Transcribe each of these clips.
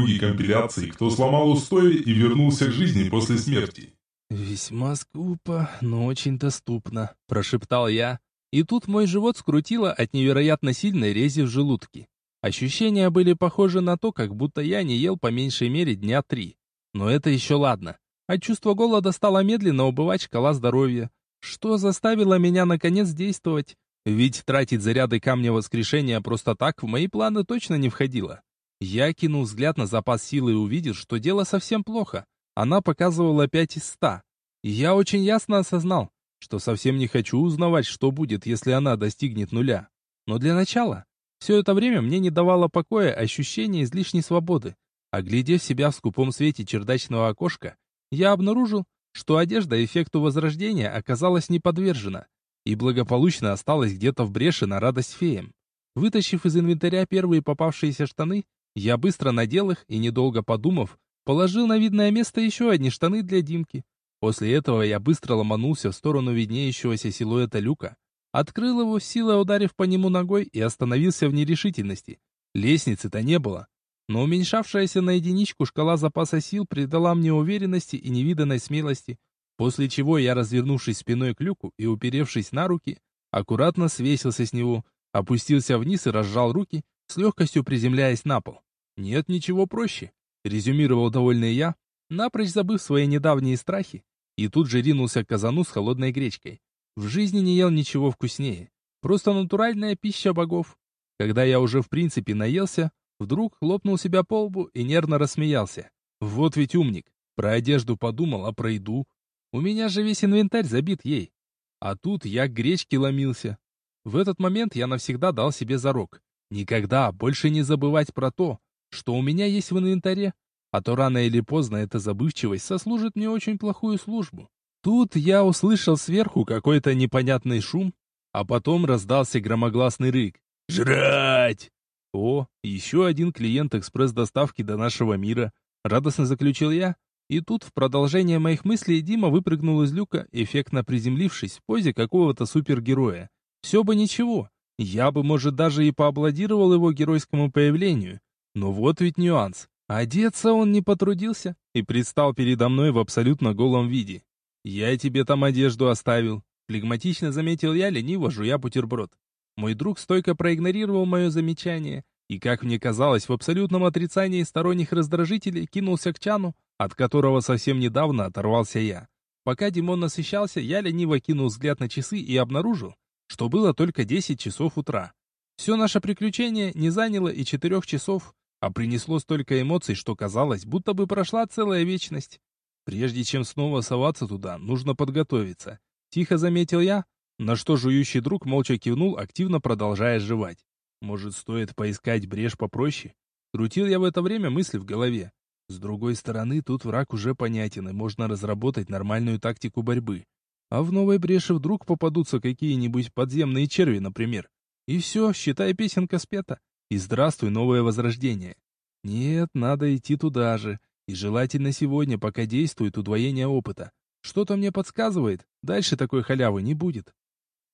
круги компиляций, кто сломал устои и вернулся к жизни после смерти. «Весьма скупо, но очень доступно», – прошептал я. И тут мой живот скрутило от невероятно сильной рези в желудке. Ощущения были похожи на то, как будто я не ел по меньшей мере дня три. Но это еще ладно. А чувство голода стало медленно убывать шкала здоровья. Что заставило меня наконец действовать? Ведь тратить заряды камня воскрешения просто так в мои планы точно не входило. Я кинул взгляд на запас силы и увидел, что дело совсем плохо. Она показывала 5 из 100. я очень ясно осознал, что совсем не хочу узнавать, что будет, если она достигнет нуля. Но для начала, все это время мне не давало покоя ощущение излишней свободы. Оглядев себя в скупом свете чердачного окошка, я обнаружил, что одежда эффекту возрождения оказалась не подвержена и благополучно осталась где-то в бреше на радость феям. Вытащив из инвентаря первые попавшиеся штаны, я быстро надел их и, недолго подумав, Положил на видное место еще одни штаны для Димки. После этого я быстро ломанулся в сторону виднеющегося силуэта люка, открыл его, силой ударив по нему ногой и остановился в нерешительности. Лестницы-то не было. Но уменьшавшаяся на единичку шкала запаса сил придала мне уверенности и невиданной смелости, после чего я, развернувшись спиной к люку и уперевшись на руки, аккуратно свесился с него, опустился вниз и разжал руки, с легкостью приземляясь на пол. Нет ничего проще резюмировал довольный я, напрочь забыв свои недавние страхи, и тут же ринулся к казану с холодной гречкой. В жизни не ел ничего вкуснее. Просто натуральная пища богов. Когда я уже в принципе наелся, вдруг хлопнул себя по лбу и нервно рассмеялся. Вот ведь умник. Про одежду подумал, а про еду. У меня же весь инвентарь забит ей. А тут я к гречке ломился. В этот момент я навсегда дал себе зарок. Никогда больше не забывать про то, что у меня есть в инвентаре, а то рано или поздно эта забывчивость сослужит мне очень плохую службу. Тут я услышал сверху какой-то непонятный шум, а потом раздался громогласный рык. «Жрать!» О, еще один клиент экспресс-доставки до нашего мира. Радостно заключил я. И тут в продолжение моих мыслей Дима выпрыгнул из люка, эффектно приземлившись в позе какого-то супергероя. Все бы ничего. Я бы, может, даже и поаплодировал его геройскому появлению. Но вот ведь нюанс. Одеться он не потрудился и предстал передо мной в абсолютно голом виде. «Я тебе там одежду оставил», — флегматично заметил я, лениво жуя бутерброд. Мой друг стойко проигнорировал мое замечание и, как мне казалось, в абсолютном отрицании сторонних раздражителей кинулся к чану, от которого совсем недавно оторвался я. Пока Димон насыщался, я лениво кинул взгляд на часы и обнаружил, что было только 10 часов утра. Все наше приключение не заняло и четырех часов, а принесло столько эмоций, что казалось, будто бы прошла целая вечность. Прежде чем снова соваться туда, нужно подготовиться. Тихо заметил я, на что жующий друг молча кивнул, активно продолжая жевать. Может, стоит поискать брешь попроще? Крутил я в это время мысли в голове. С другой стороны, тут враг уже понятен, и можно разработать нормальную тактику борьбы. А в новой бреши вдруг попадутся какие-нибудь подземные черви, например. И все, считай, песенка спета. И здравствуй, новое возрождение. Нет, надо идти туда же. И желательно сегодня, пока действует удвоение опыта. Что-то мне подсказывает, дальше такой халявы не будет.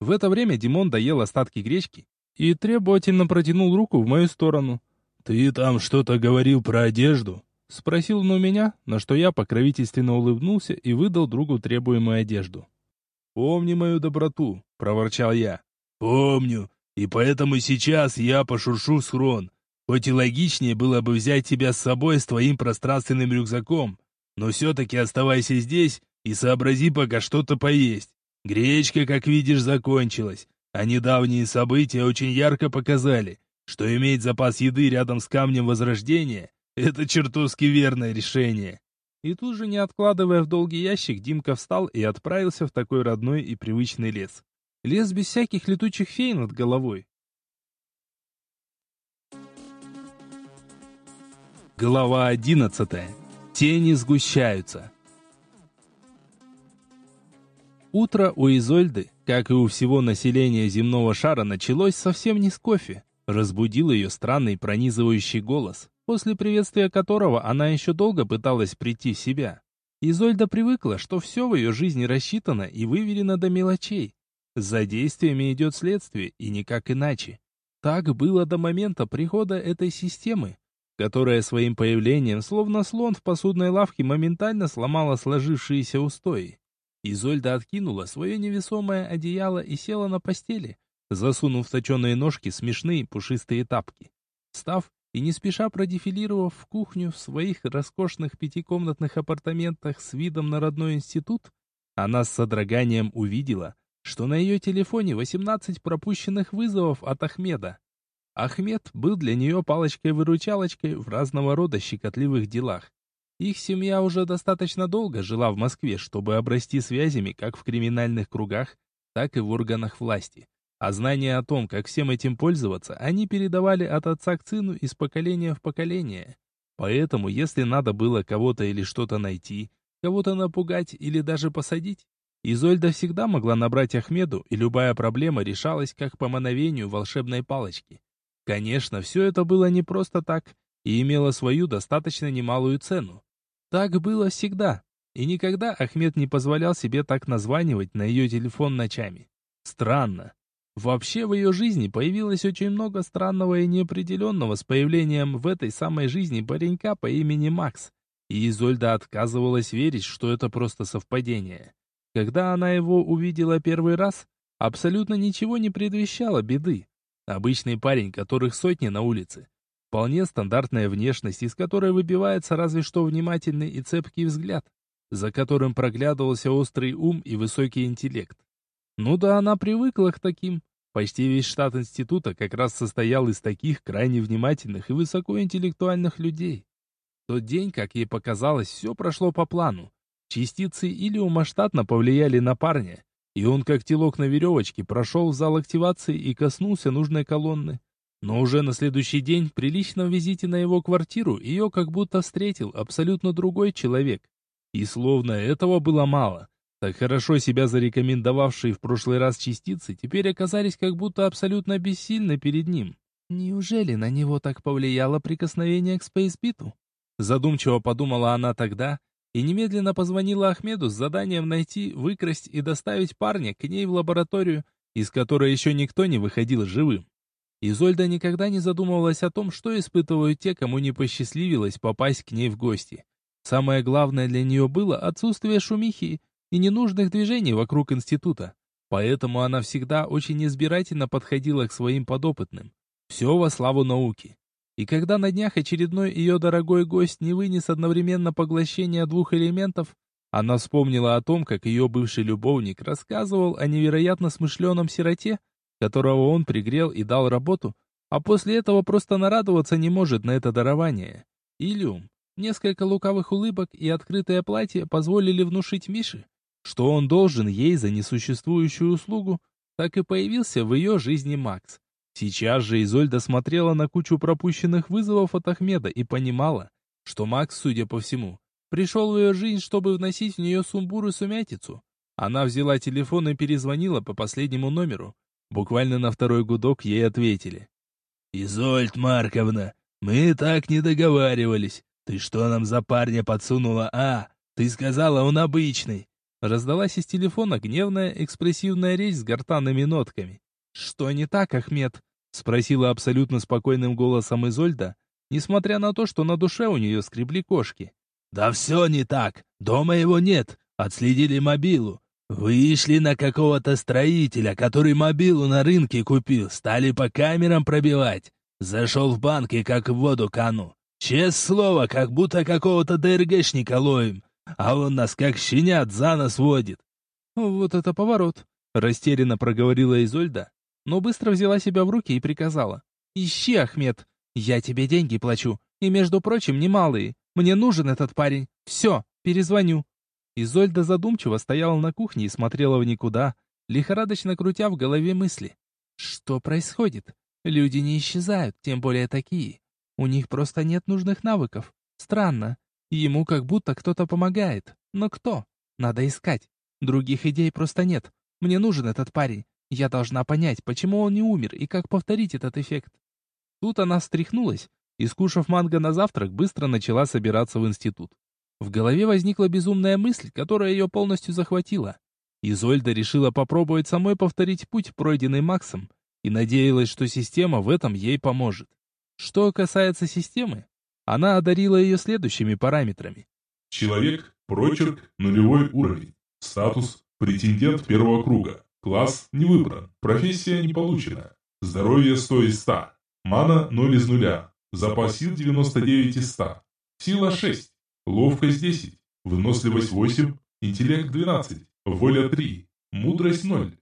В это время Димон доел остатки гречки и требовательно протянул руку в мою сторону. «Ты там что-то говорил про одежду?» Спросил он у меня, на что я покровительственно улыбнулся и выдал другу требуемую одежду. «Помни мою доброту», — проворчал я. «Помню. И поэтому сейчас я пошуршу схрон. Хоть и логичнее было бы взять тебя с собой с твоим пространственным рюкзаком, но все-таки оставайся здесь и сообрази пока что-то поесть. Гречка, как видишь, закончилась, а недавние события очень ярко показали, что иметь запас еды рядом с камнем возрождения — это чертовски верное решение. И тут же, не откладывая в долгий ящик, Димка встал и отправился в такой родной и привычный лес. Лес без всяких летучих фей над головой. Глава одиннадцатая. Тени сгущаются. Утро у Изольды, как и у всего населения земного шара, началось совсем не с кофе. Разбудил ее странный пронизывающий голос, после приветствия которого она еще долго пыталась прийти в себя. Изольда привыкла, что все в ее жизни рассчитано и выверено до мелочей. За действиями идет следствие, и никак иначе. Так было до момента прихода этой системы. которая своим появлением, словно слон в посудной лавке, моментально сломала сложившиеся устои. Изольда откинула свое невесомое одеяло и села на постели, засунув точеные ножки смешные пушистые тапки. Став и не спеша продефилировав в кухню в своих роскошных пятикомнатных апартаментах с видом на родной институт, она с содроганием увидела, что на ее телефоне 18 пропущенных вызовов от Ахмеда. Ахмед был для нее палочкой-выручалочкой в разного рода щекотливых делах. Их семья уже достаточно долго жила в Москве, чтобы обрасти связями как в криминальных кругах, так и в органах власти. А знания о том, как всем этим пользоваться, они передавали от отца к сыну из поколения в поколение. Поэтому, если надо было кого-то или что-то найти, кого-то напугать или даже посадить, Изольда всегда могла набрать Ахмеду, и любая проблема решалась как по мановению волшебной палочки. Конечно, все это было не просто так и имело свою достаточно немалую цену. Так было всегда, и никогда Ахмед не позволял себе так названивать на ее телефон ночами. Странно. Вообще в ее жизни появилось очень много странного и неопределенного с появлением в этой самой жизни паренька по имени Макс. И Изольда отказывалась верить, что это просто совпадение. Когда она его увидела первый раз, абсолютно ничего не предвещало беды. Обычный парень, которых сотни на улице. Вполне стандартная внешность, из которой выбивается разве что внимательный и цепкий взгляд, за которым проглядывался острый ум и высокий интеллект. Ну да, она привыкла к таким. Почти весь штат института как раз состоял из таких крайне внимательных и высокоинтеллектуальных людей. В тот день, как ей показалось, все прошло по плану. Частицы Илиума штатно повлияли на парня, и он, как телок на веревочке, прошел в зал активации и коснулся нужной колонны. Но уже на следующий день, при личном визите на его квартиру, ее как будто встретил абсолютно другой человек. И словно этого было мало. Так хорошо себя зарекомендовавшие в прошлый раз частицы теперь оказались как будто абсолютно бессильны перед ним. Неужели на него так повлияло прикосновение к спейсбиту? Задумчиво подумала она тогда и немедленно позвонила Ахмеду с заданием найти, выкрасть и доставить парня к ней в лабораторию, из которой еще никто не выходил живым. Изольда никогда не задумывалась о том, что испытывают те, кому не посчастливилось попасть к ней в гости. Самое главное для нее было отсутствие шумихи, и ненужных движений вокруг института. Поэтому она всегда очень избирательно подходила к своим подопытным. Все во славу науки. И когда на днях очередной ее дорогой гость не вынес одновременно поглощения двух элементов, она вспомнила о том, как ее бывший любовник рассказывал о невероятно смышленом сироте, которого он пригрел и дал работу, а после этого просто нарадоваться не может на это дарование. Илюм, несколько лукавых улыбок и открытое платье позволили внушить Мише, что он должен ей за несуществующую услугу, так и появился в ее жизни Макс. Сейчас же Изольда смотрела на кучу пропущенных вызовов от Ахмеда и понимала, что Макс, судя по всему, пришел в ее жизнь, чтобы вносить в нее сумбур и сумятицу. Она взяла телефон и перезвонила по последнему номеру. Буквально на второй гудок ей ответили. «Изольд Марковна, мы так не договаривались. Ты что нам за парня подсунула, а? Ты сказала, он обычный. Раздалась из телефона гневная, экспрессивная речь с гортанными нотками. «Что не так, Ахмед?» — спросила абсолютно спокойным голосом Изольда, несмотря на то, что на душе у нее скребли кошки. «Да все не так. Дома его нет. Отследили мобилу. Вышли на какого-то строителя, который мобилу на рынке купил. Стали по камерам пробивать. Зашел в банк и как в воду кану. Честное слово, как будто какого-то ДРГшника ловим а он нас как щенят за нос водит. Вот это поворот, растерянно проговорила Изольда, но быстро взяла себя в руки и приказала. Ищи, Ахмед, я тебе деньги плачу, и, между прочим, немалые. Мне нужен этот парень. Все, перезвоню. Изольда задумчиво стояла на кухне и смотрела в никуда, лихорадочно крутя в голове мысли. Что происходит? Люди не исчезают, тем более такие. У них просто нет нужных навыков. Странно. Ему как будто кто-то помогает. Но кто? Надо искать. Других идей просто нет. Мне нужен этот парень. Я должна понять, почему он не умер и как повторить этот эффект. Тут она встряхнулась и, скушав манго на завтрак, быстро начала собираться в институт. В голове возникла безумная мысль, которая ее полностью захватила. Изольда решила попробовать самой повторить путь, пройденный Максом, и надеялась, что система в этом ей поможет. Что касается системы, Она одарила ее следующими параметрами. Человек, прочерк, нулевой уровень. Статус, претендент первого круга. Класс не выбран. Профессия не получена. Здоровье 100 из 100. Мана 0 из 0. Запас сил 99 из 100. Сила 6. Ловкость 10. Выносливость 8. Интеллект 12. Воля 3. Мудрость 0.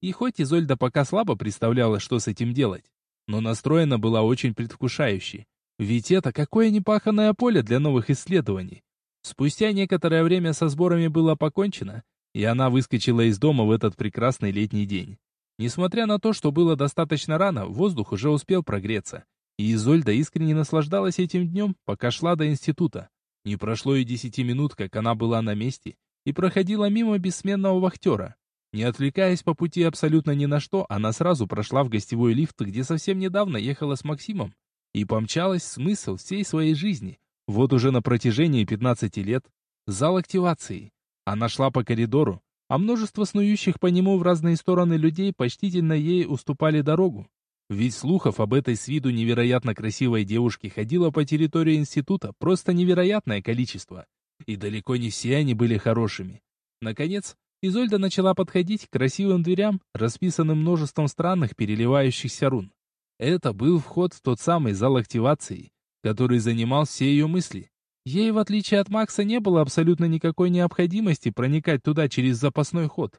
И хоть Изольда пока слабо представляла, что с этим делать, но настроена была очень предвкушающе. Ведь это какое непаханное поле для новых исследований. Спустя некоторое время со сборами было покончено, и она выскочила из дома в этот прекрасный летний день. Несмотря на то, что было достаточно рано, воздух уже успел прогреться, и Изольда искренне наслаждалась этим днем, пока шла до института. Не прошло и десяти минут, как она была на месте, и проходила мимо бессменного вахтера. Не отвлекаясь по пути абсолютно ни на что, она сразу прошла в гостевой лифт, где совсем недавно ехала с Максимом, и помчалась смысл всей своей жизни. Вот уже на протяжении 15 лет. Зал активации. Она шла по коридору, а множество снующих по нему в разные стороны людей почтительно ей уступали дорогу. Ведь слухов об этой с виду невероятно красивой девушке ходило по территории института просто невероятное количество. И далеко не все они были хорошими. Наконец, Изольда начала подходить к красивым дверям, расписанным множеством странных переливающихся рун. Это был вход в тот самый зал активации, который занимал все ее мысли. Ей, в отличие от Макса, не было абсолютно никакой необходимости проникать туда через запасной ход.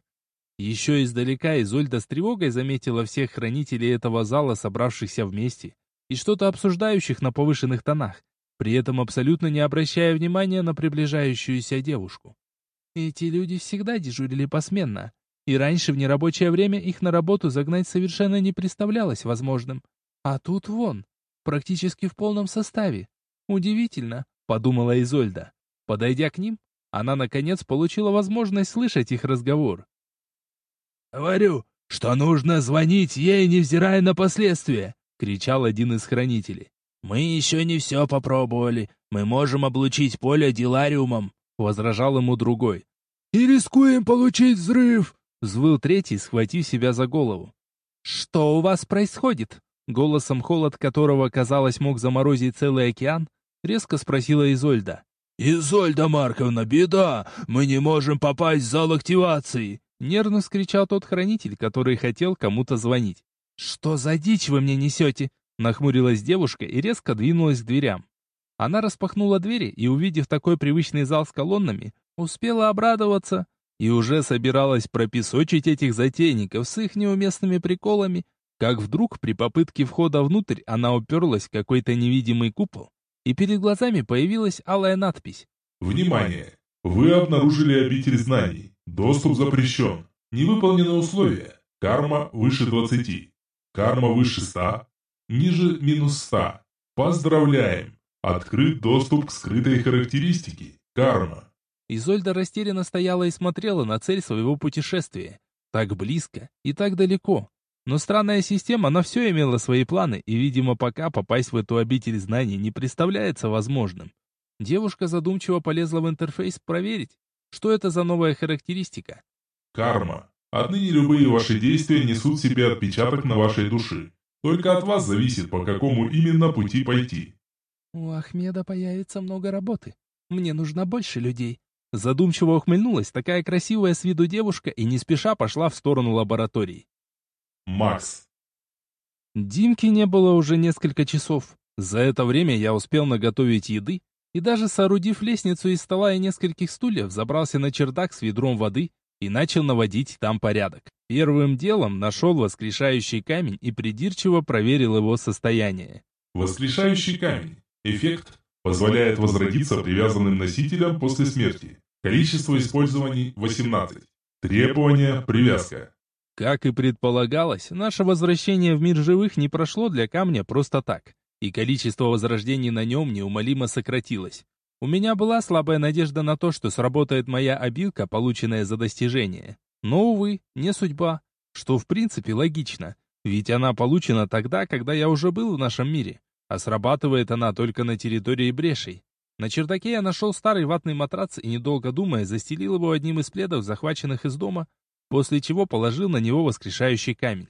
Еще издалека Изольда с тревогой заметила всех хранителей этого зала, собравшихся вместе, и что-то обсуждающих на повышенных тонах, при этом абсолютно не обращая внимания на приближающуюся девушку. Эти люди всегда дежурили посменно, и раньше в нерабочее время их на работу загнать совершенно не представлялось возможным. А тут вон, практически в полном составе. Удивительно, подумала Изольда. Подойдя к ним, она наконец получила возможность слышать их разговор. «Говорю, что нужно звонить ей, невзирая на последствия!» — кричал один из хранителей. «Мы еще не все попробовали. Мы можем облучить поле дилариумом. Возражал ему другой. «И рискуем получить взрыв!» Взвыл третий, схватив себя за голову. «Что у вас происходит?» Голосом холод которого, казалось, мог заморозить целый океан, резко спросила Изольда. «Изольда Марковна, беда! Мы не можем попасть в зал активации!» Нервно скричал тот хранитель, который хотел кому-то звонить. «Что за дичь вы мне несете?» Нахмурилась девушка и резко двинулась к дверям. Она распахнула двери и, увидев такой привычный зал с колоннами, успела обрадоваться и уже собиралась пропесочить этих затейников с их неуместными приколами, как вдруг при попытке входа внутрь она уперлась в какой-то невидимый купол, и перед глазами появилась алая надпись. «Внимание! Вы обнаружили обитель знаний. Доступ запрещен. Не выполнены условия. Карма выше 20. Карма выше 100. Ниже минус 100. Поздравляем! Открыт доступ к скрытой характеристике. Карма. Изольда растерянно стояла и смотрела на цель своего путешествия. Так близко и так далеко. Но странная система, она все имела свои планы, и, видимо, пока попасть в эту обитель знаний не представляется возможным. Девушка задумчиво полезла в интерфейс проверить, что это за новая характеристика. Карма. Отныне любые ваши действия несут в себе отпечаток на вашей душе. Только от вас зависит, по какому именно пути пойти. «У Ахмеда появится много работы. Мне нужно больше людей». Задумчиво ухмыльнулась такая красивая с виду девушка и не спеша пошла в сторону лаборатории. Макс. Димки не было уже несколько часов. За это время я успел наготовить еды и даже соорудив лестницу из стола и нескольких стульев, забрался на чердак с ведром воды и начал наводить там порядок. Первым делом нашел воскрешающий камень и придирчиво проверил его состояние. Воскрешающий камень. Эффект позволяет возродиться привязанным носителям после смерти. Количество использований 18. Требования привязка. Как и предполагалось, наше возвращение в мир живых не прошло для камня просто так, и количество возрождений на нем неумолимо сократилось. У меня была слабая надежда на то, что сработает моя обилка, полученная за достижение. Но, увы, не судьба, что в принципе логично, ведь она получена тогда, когда я уже был в нашем мире. А срабатывает она только на территории брешей. На чердаке я нашел старый ватный матрац и, недолго думая, застелил его одним из пледов, захваченных из дома, после чего положил на него воскрешающий камень.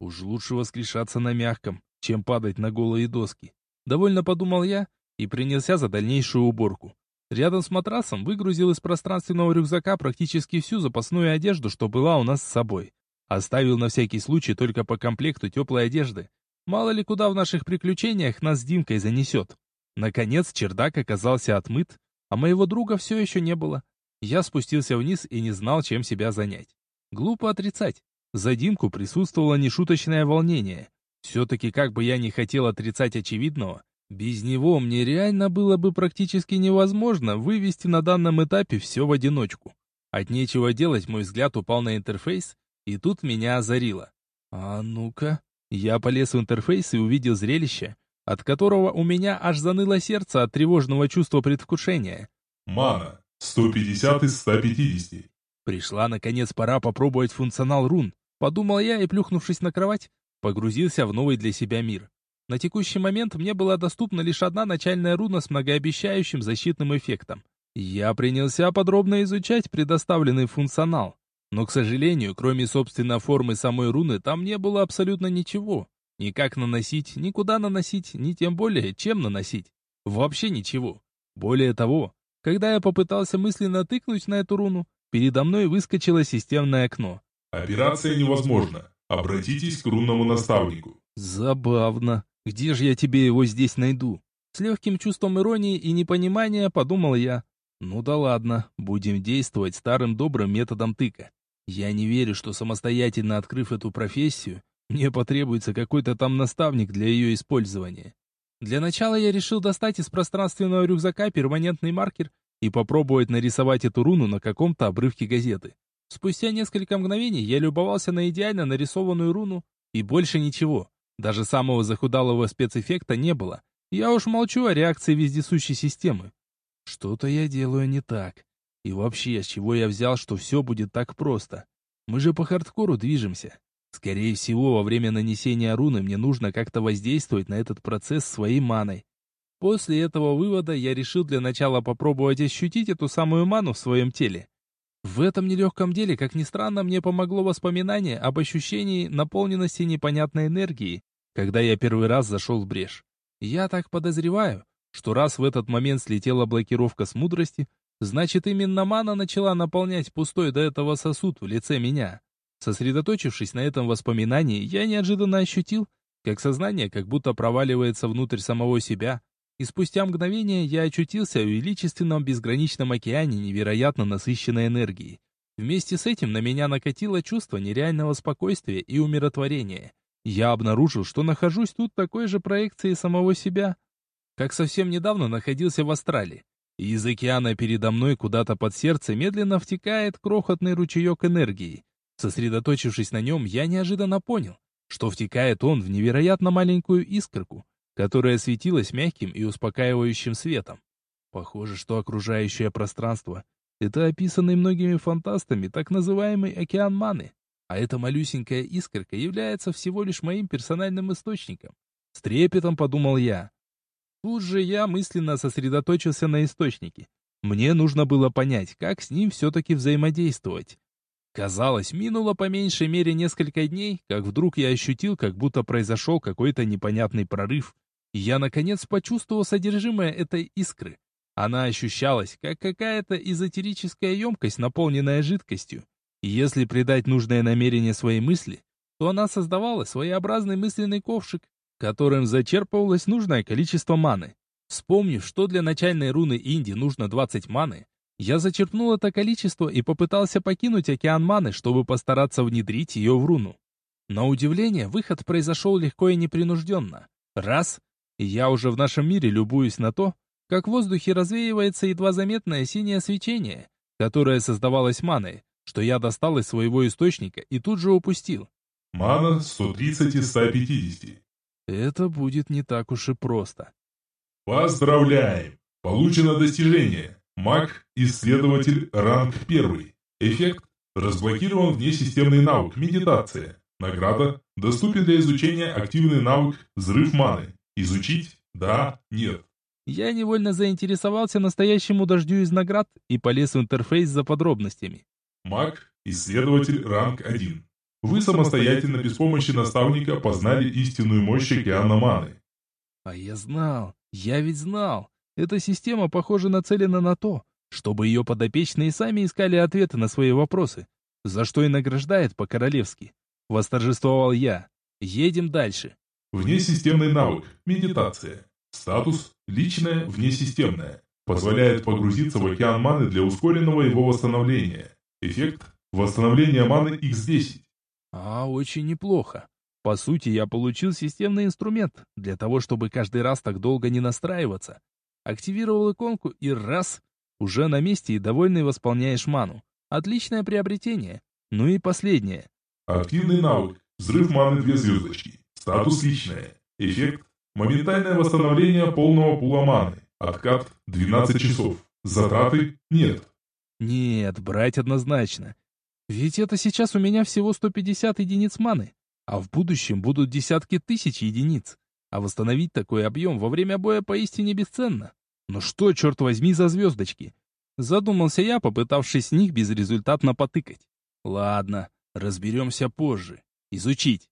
Уж лучше воскрешаться на мягком, чем падать на голые доски. Довольно подумал я и принялся за дальнейшую уборку. Рядом с матрасом выгрузил из пространственного рюкзака практически всю запасную одежду, что была у нас с собой. Оставил на всякий случай только по комплекту теплой одежды. Мало ли куда в наших приключениях нас с Димкой занесет. Наконец чердак оказался отмыт, а моего друга все еще не было. Я спустился вниз и не знал, чем себя занять. Глупо отрицать. За Димку присутствовало нешуточное волнение. Все-таки как бы я не хотел отрицать очевидного, без него мне реально было бы практически невозможно вывести на данном этапе все в одиночку. От нечего делать мой взгляд упал на интерфейс, и тут меня озарило. А ну-ка. Я полез в интерфейс и увидел зрелище, от которого у меня аж заныло сердце от тревожного чувства предвкушения. Мана. 150 из 150. Пришла, наконец, пора попробовать функционал рун. Подумал я и, плюхнувшись на кровать, погрузился в новый для себя мир. На текущий момент мне была доступна лишь одна начальная руна с многообещающим защитным эффектом. Я принялся подробно изучать предоставленный функционал. Но, к сожалению, кроме собственно формы самой руны, там не было абсолютно ничего. Ни как наносить, ни куда наносить, ни тем более, чем наносить. Вообще ничего. Более того, когда я попытался мысленно тыкнуть на эту руну, передо мной выскочило системное окно. Операция невозможна. Обратитесь к рунному наставнику. Забавно. Где же я тебе его здесь найду? С легким чувством иронии и непонимания подумал я. Ну да ладно, будем действовать старым добрым методом тыка. Я не верю, что самостоятельно открыв эту профессию, мне потребуется какой-то там наставник для ее использования. Для начала я решил достать из пространственного рюкзака перманентный маркер и попробовать нарисовать эту руну на каком-то обрывке газеты. Спустя несколько мгновений я любовался на идеально нарисованную руну, и больше ничего. Даже самого захудалого спецэффекта не было. Я уж молчу о реакции вездесущей системы. Что-то я делаю не так. И вообще, с чего я взял, что все будет так просто? Мы же по хардкору движемся. Скорее всего, во время нанесения руны мне нужно как-то воздействовать на этот процесс своей маной. После этого вывода я решил для начала попробовать ощутить эту самую ману в своем теле. В этом нелегком деле, как ни странно, мне помогло воспоминание об ощущении наполненности непонятной энергией, когда я первый раз зашел в брешь. Я так подозреваю, что раз в этот момент слетела блокировка с мудрости, значит именно мана начала наполнять пустой до этого сосуд в лице меня. Сосредоточившись на этом воспоминании, я неожиданно ощутил, как сознание как будто проваливается внутрь самого себя, и спустя мгновение я очутился в величественном безграничном океане невероятно насыщенной энергии. Вместе с этим на меня накатило чувство нереального спокойствия и умиротворения. Я обнаружил, что нахожусь тут такой же проекцией самого себя, как совсем недавно находился в Австралии. И из океана передо мной куда-то под сердце медленно втекает крохотный ручеек энергии. Сосредоточившись на нем, я неожиданно понял, что втекает он в невероятно маленькую искорку, которая светилась мягким и успокаивающим светом. Похоже, что окружающее пространство — это описанный многими фантастами так называемый океан маны. А эта малюсенькая искорка является всего лишь моим персональным источником. С трепетом подумал я. Тут же я мысленно сосредоточился на источнике. Мне нужно было понять, как с ним все-таки взаимодействовать. Казалось, минуло по меньшей мере несколько дней, как вдруг я ощутил, как будто произошел какой-то непонятный прорыв. И я, наконец, почувствовал содержимое этой искры. Она ощущалась, как какая-то эзотерическая емкость, наполненная жидкостью. И если придать нужное намерение своей мысли, то она создавала своеобразный мысленный ковшик, которым зачерпывалось нужное количество маны. Вспомнив, что для начальной руны Инди нужно 20 маны, я зачерпнул это количество и попытался покинуть океан маны, чтобы постараться внедрить ее в руну. На удивление, выход произошел легко и непринужденно. Раз, и я уже в нашем мире любуюсь на то, как в воздухе развеивается едва заметное синее свечение, которое создавалось маной, что я достал из своего источника и тут же упустил. Мана 130 из 150. Это будет не так уж и просто. Поздравляем! Получено достижение. Маг-исследователь ранг 1. Эффект разблокирован внесистемный навык медитация. Награда доступен для изучения активный навык взрыв маны. Изучить? Да, нет. Я невольно заинтересовался настоящему дождю из наград и полез в интерфейс за подробностями. Маг, исследователь ранг 1. Вы самостоятельно, без помощи наставника, познали истинную мощь океана маны. А я знал, я ведь знал. Эта система, похоже, нацелена на то, чтобы ее подопечные сами искали ответы на свои вопросы, за что и награждает по-королевски. Восторжествовал я. Едем дальше. Внесистемный навык. Медитация. Статус – личное, внесистемное. Позволяет погрузиться в океан маны для ускоренного его восстановления. Эффект – восстановление маны x10. А, очень неплохо. По сути, я получил системный инструмент для того, чтобы каждый раз так долго не настраиваться. Активировал иконку и раз, уже на месте и довольный восполняешь ману. Отличное приобретение. Ну и последнее. Активный навык. Взрыв маны две звездочки. Статус личное. Эффект Моментальное восстановление полного пула маны. Откат 12 часов. Затраты нет. Нет, брать однозначно. Ведь это сейчас у меня всего 150 единиц маны, а в будущем будут десятки тысяч единиц. А восстановить такой объем во время боя поистине бесценно. Но что, черт возьми, за звездочки? Задумался я, попытавшись с них безрезультатно потыкать. Ладно, разберемся позже. Изучить.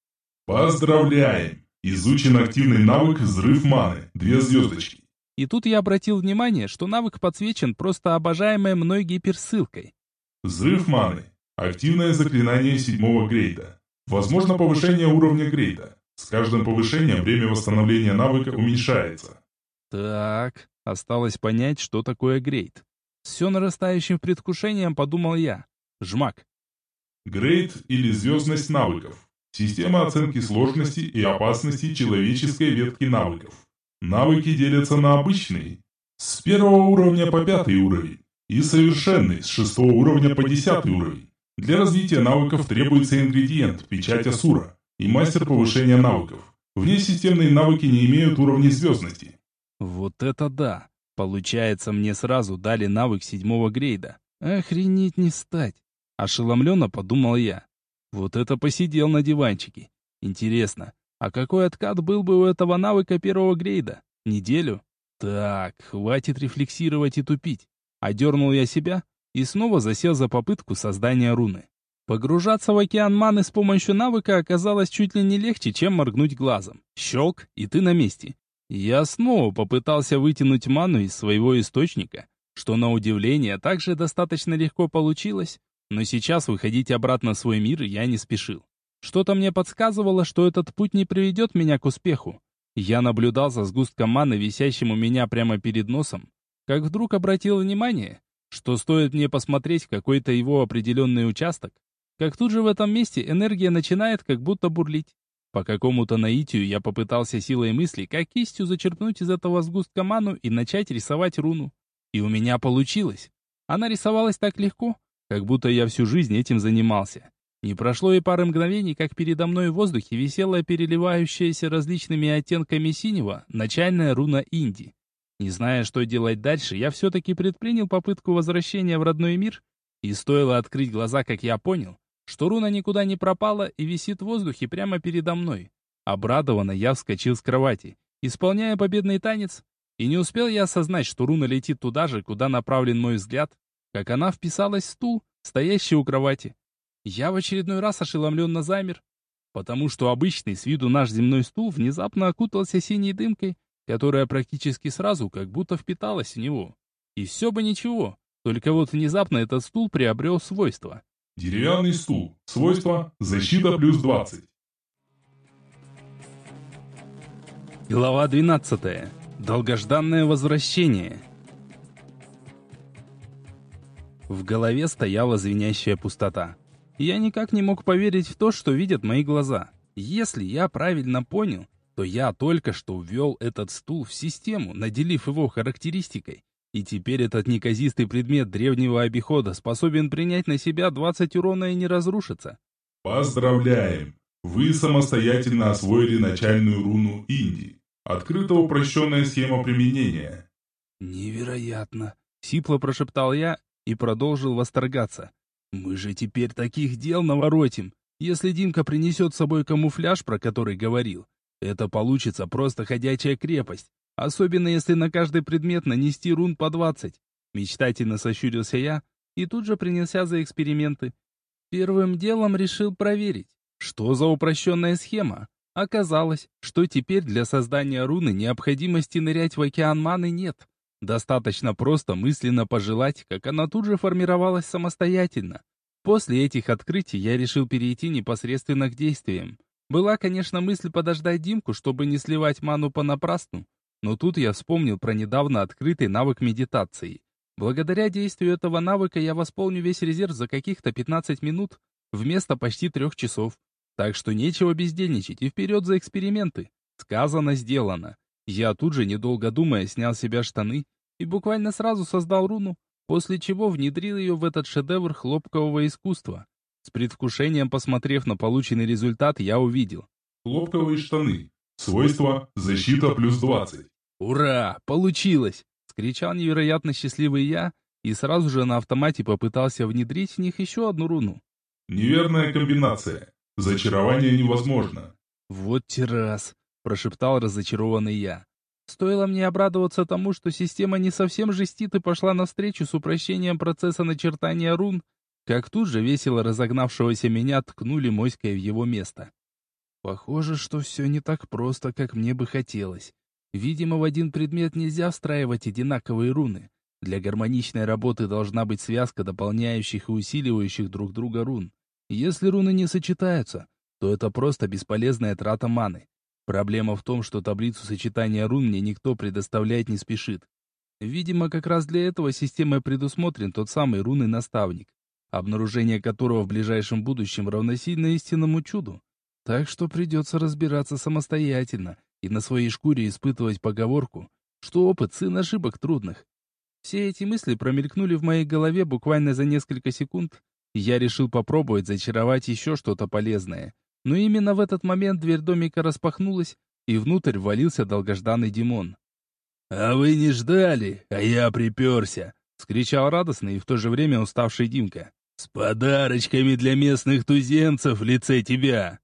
Поздравляем! Изучен активный навык «Взрыв маны». Две звездочки. И тут я обратил внимание, что навык подсвечен просто обожаемой мной гиперссылкой. Взрыв маны. Активное заклинание седьмого грейда. Возможно повышение уровня грейда. С каждым повышением время восстановления навыка уменьшается. Так, осталось понять, что такое грейд. Все нарастающим предвкушением подумал я. Жмак. Грейд или звездность навыков. Система оценки сложности и опасности человеческой ветки навыков. Навыки делятся на обычные, с первого уровня по пятый уровень, и совершенный, с шестого уровня по десятый уровень. Для развития навыков требуется ингредиент, печать Асура, и мастер повышения навыков. Внесистемные навыки не имеют уровней звездности. Вот это да! Получается, мне сразу дали навык седьмого грейда. Охренеть не встать! Ошеломленно подумал я. Вот это посидел на диванчике. Интересно, а какой откат был бы у этого навыка первого грейда? Неделю? Так, хватит рефлексировать и тупить. Одернул я себя и снова засел за попытку создания руны. Погружаться в океан маны с помощью навыка оказалось чуть ли не легче, чем моргнуть глазом. Щелк, и ты на месте. Я снова попытался вытянуть ману из своего источника, что на удивление также достаточно легко получилось, но сейчас выходить обратно в свой мир я не спешил. Что-то мне подсказывало, что этот путь не приведет меня к успеху. Я наблюдал за сгустком маны, висящим у меня прямо перед носом, как вдруг обратил внимание, что стоит мне посмотреть какой-то его определенный участок, как тут же в этом месте энергия начинает как будто бурлить. По какому-то наитию я попытался силой мысли, как кистью зачерпнуть из этого сгустка ману и начать рисовать руну. И у меня получилось. Она рисовалась так легко, как будто я всю жизнь этим занимался. Не прошло и пары мгновений, как передо мной в воздухе висела переливающаяся различными оттенками синего начальная руна Инди. Не зная, что делать дальше, я все-таки предпринял попытку возвращения в родной мир, и стоило открыть глаза, как я понял, что руна никуда не пропала и висит в воздухе прямо передо мной. Обрадованно я вскочил с кровати, исполняя победный танец, и не успел я осознать, что руна летит туда же, куда направлен мой взгляд, как она вписалась в стул, стоящий у кровати. Я в очередной раз ошеломленно замер, потому что обычный с виду наш земной стул внезапно окутался синей дымкой, которая практически сразу как будто впиталась в него. И все бы ничего, только вот внезапно этот стул приобрел свойства. Деревянный стул. Свойство «Защита плюс 20». Глава 12. Долгожданное возвращение. В голове стояла звенящая пустота. Я никак не мог поверить в то, что видят мои глаза. Если я правильно понял, то я только что ввел этот стул в систему, наделив его характеристикой. И теперь этот неказистый предмет древнего обихода способен принять на себя 20 урона и не разрушиться. Поздравляем! Вы самостоятельно освоили начальную руну Инди. Открыта упрощенная схема применения. Невероятно! Сипло прошептал я и продолжил восторгаться. «Мы же теперь таких дел наворотим. Если Димка принесет с собой камуфляж, про который говорил, это получится просто ходячая крепость, особенно если на каждый предмет нанести рун по двадцать». Мечтательно сощурился я и тут же принялся за эксперименты. Первым делом решил проверить, что за упрощенная схема. Оказалось, что теперь для создания руны необходимости нырять в океан маны нет. Достаточно просто мысленно пожелать, как она тут же формировалась самостоятельно. После этих открытий я решил перейти непосредственно к действиям. Была, конечно, мысль подождать Димку, чтобы не сливать ману понапрасну, но тут я вспомнил про недавно открытый навык медитации. Благодаря действию этого навыка я восполню весь резерв за каких-то 15 минут, вместо почти трех часов. Так что нечего бездельничать и вперед за эксперименты. Сказано, сделано. Я тут же, недолго думая, снял с себя штаны и буквально сразу создал руну, после чего внедрил ее в этот шедевр хлопкового искусства. С предвкушением посмотрев на полученный результат, я увидел. Хлопковые штаны. Свойство «Защита плюс 20». «Ура! Получилось!» — скричал невероятно счастливый я и сразу же на автомате попытался внедрить в них еще одну руну. Неверная комбинация. Зачарование невозможно. «Вот террас!» прошептал разочарованный я. Стоило мне обрадоваться тому, что система не совсем жестит и пошла навстречу с упрощением процесса начертания рун, как тут же весело разогнавшегося меня ткнули моськой в его место. Похоже, что все не так просто, как мне бы хотелось. Видимо, в один предмет нельзя встраивать одинаковые руны. Для гармоничной работы должна быть связка дополняющих и усиливающих друг друга рун. Если руны не сочетаются, то это просто бесполезная трата маны. Проблема в том, что таблицу сочетания рун мне никто предоставлять не спешит. Видимо, как раз для этого системой предусмотрен тот самый рунный наставник, обнаружение которого в ближайшем будущем равносильно истинному чуду. Так что придется разбираться самостоятельно и на своей шкуре испытывать поговорку, что опыт сын ошибок трудных. Все эти мысли промелькнули в моей голове буквально за несколько секунд, и я решил попробовать зачаровать еще что-то полезное. Но именно в этот момент дверь домика распахнулась, и внутрь ввалился долгожданный Димон. «А вы не ждали, а я приперся!» — скричал радостный и в то же время уставший Димка. «С подарочками для местных туземцев в лице тебя!»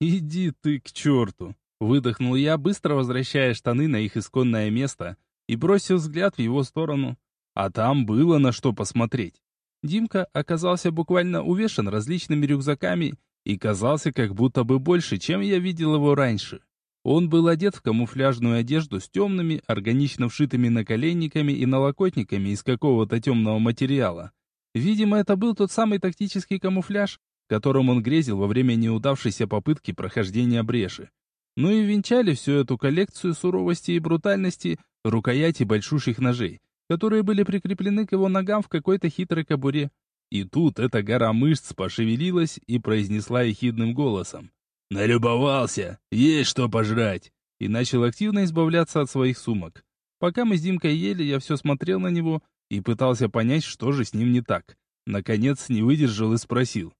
«Иди ты к черту!» — выдохнул я, быстро возвращая штаны на их исконное место и бросил взгляд в его сторону. А там было на что посмотреть. Димка оказался буквально увешан различными рюкзаками и казался как будто бы больше, чем я видел его раньше. Он был одет в камуфляжную одежду с темными, органично вшитыми наколенниками и налокотниками из какого-то темного материала. Видимо, это был тот самый тактический камуфляж, которым он грезил во время неудавшейся попытки прохождения бреши. Ну и венчали всю эту коллекцию суровости и брутальности рукояти большущих ножей, которые были прикреплены к его ногам в какой-то хитрой кобуре. И тут эта гора мышц пошевелилась и произнесла ехидным голосом. «Налюбовался! Есть что пожрать!» И начал активно избавляться от своих сумок. Пока мы с Димкой ели, я все смотрел на него и пытался понять, что же с ним не так. Наконец не выдержал и спросил.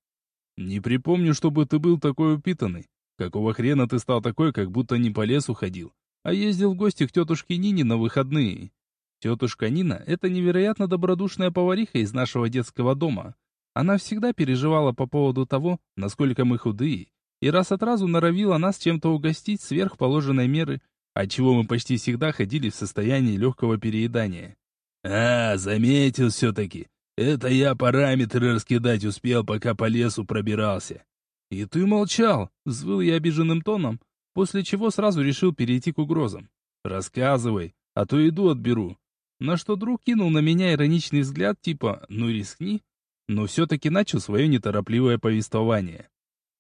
«Не припомню, чтобы ты был такой упитанный. Какого хрена ты стал такой, как будто не по лесу ходил, а ездил в гости к тетушке Нине на выходные?» Тетушка Нина – это невероятно добродушная повариха из нашего детского дома. Она всегда переживала по поводу того, насколько мы худые, и раз от разу норовила нас чем-то угостить сверх положенной меры, отчего мы почти всегда ходили в состоянии легкого переедания. «А, заметил все-таки. Это я параметры раскидать успел, пока по лесу пробирался». «И ты молчал», — взвыл я обиженным тоном, после чего сразу решил перейти к угрозам. «Рассказывай, а то еду отберу». На что друг кинул на меня ироничный взгляд, типа «ну рискни», но все-таки начал свое неторопливое повествование.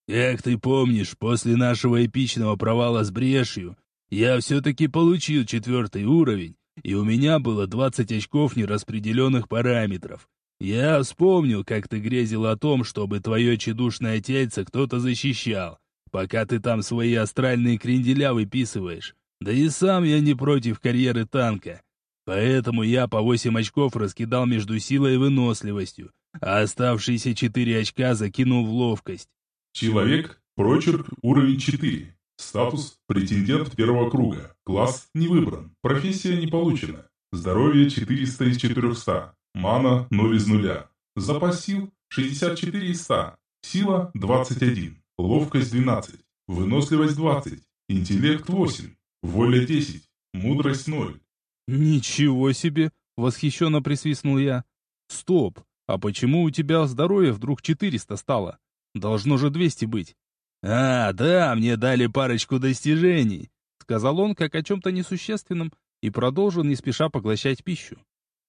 «Как ты помнишь, после нашего эпичного провала с брешью, я все-таки получил четвертый уровень, и у меня было 20 очков нераспределенных параметров. Я вспомнил, как ты грезил о том, чтобы твое чедушное тельце кто-то защищал, пока ты там свои астральные кренделя выписываешь. Да и сам я не против карьеры танка. Поэтому я по 8 очков раскидал между силой и выносливостью, а оставшиеся 4 очка закинул в ловкость. Человек, прочерк, уровень 4. Статус – претендент первого круга. Класс не выбран. Профессия не получена. Здоровье 400 из 400. Мана 0 из 0. Запас сил 64 из 100. Сила 21. Ловкость 12. Выносливость 20. Интеллект 8. Воля 10. Мудрость 0. «Ничего себе!» — восхищенно присвистнул я. «Стоп! А почему у тебя здоровье вдруг 400 стало? Должно же 200 быть». «А, да, мне дали парочку достижений», — сказал он как о чем-то несущественном, и продолжил не спеша поглощать пищу.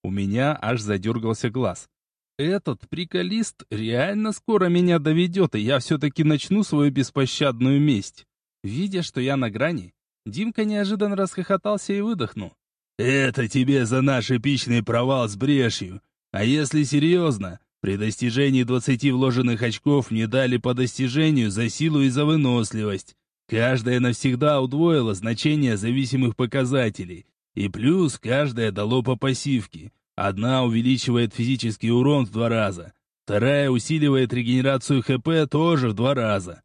У меня аж задергался глаз. Этот приколист реально скоро меня доведет, и я все-таки начну свою беспощадную месть. Видя, что я на грани, Димка неожиданно расхохотался и выдохнул. «Это тебе за наш эпичный провал с брешью. А если серьезно, при достижении двадцати вложенных очков мне дали по достижению за силу и за выносливость. Каждая навсегда удвоила значение зависимых показателей. И плюс каждая дало по пассивке. Одна увеличивает физический урон в два раза, вторая усиливает регенерацию ХП тоже в два раза.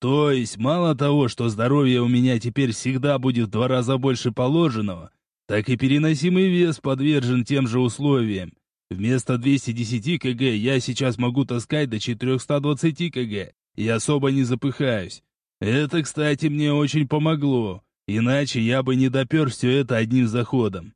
То есть, мало того, что здоровье у меня теперь всегда будет в два раза больше положенного, так и переносимый вес подвержен тем же условиям. Вместо 210 кг я сейчас могу таскать до 420 кг и особо не запыхаюсь. Это, кстати, мне очень помогло, иначе я бы не допер все это одним заходом.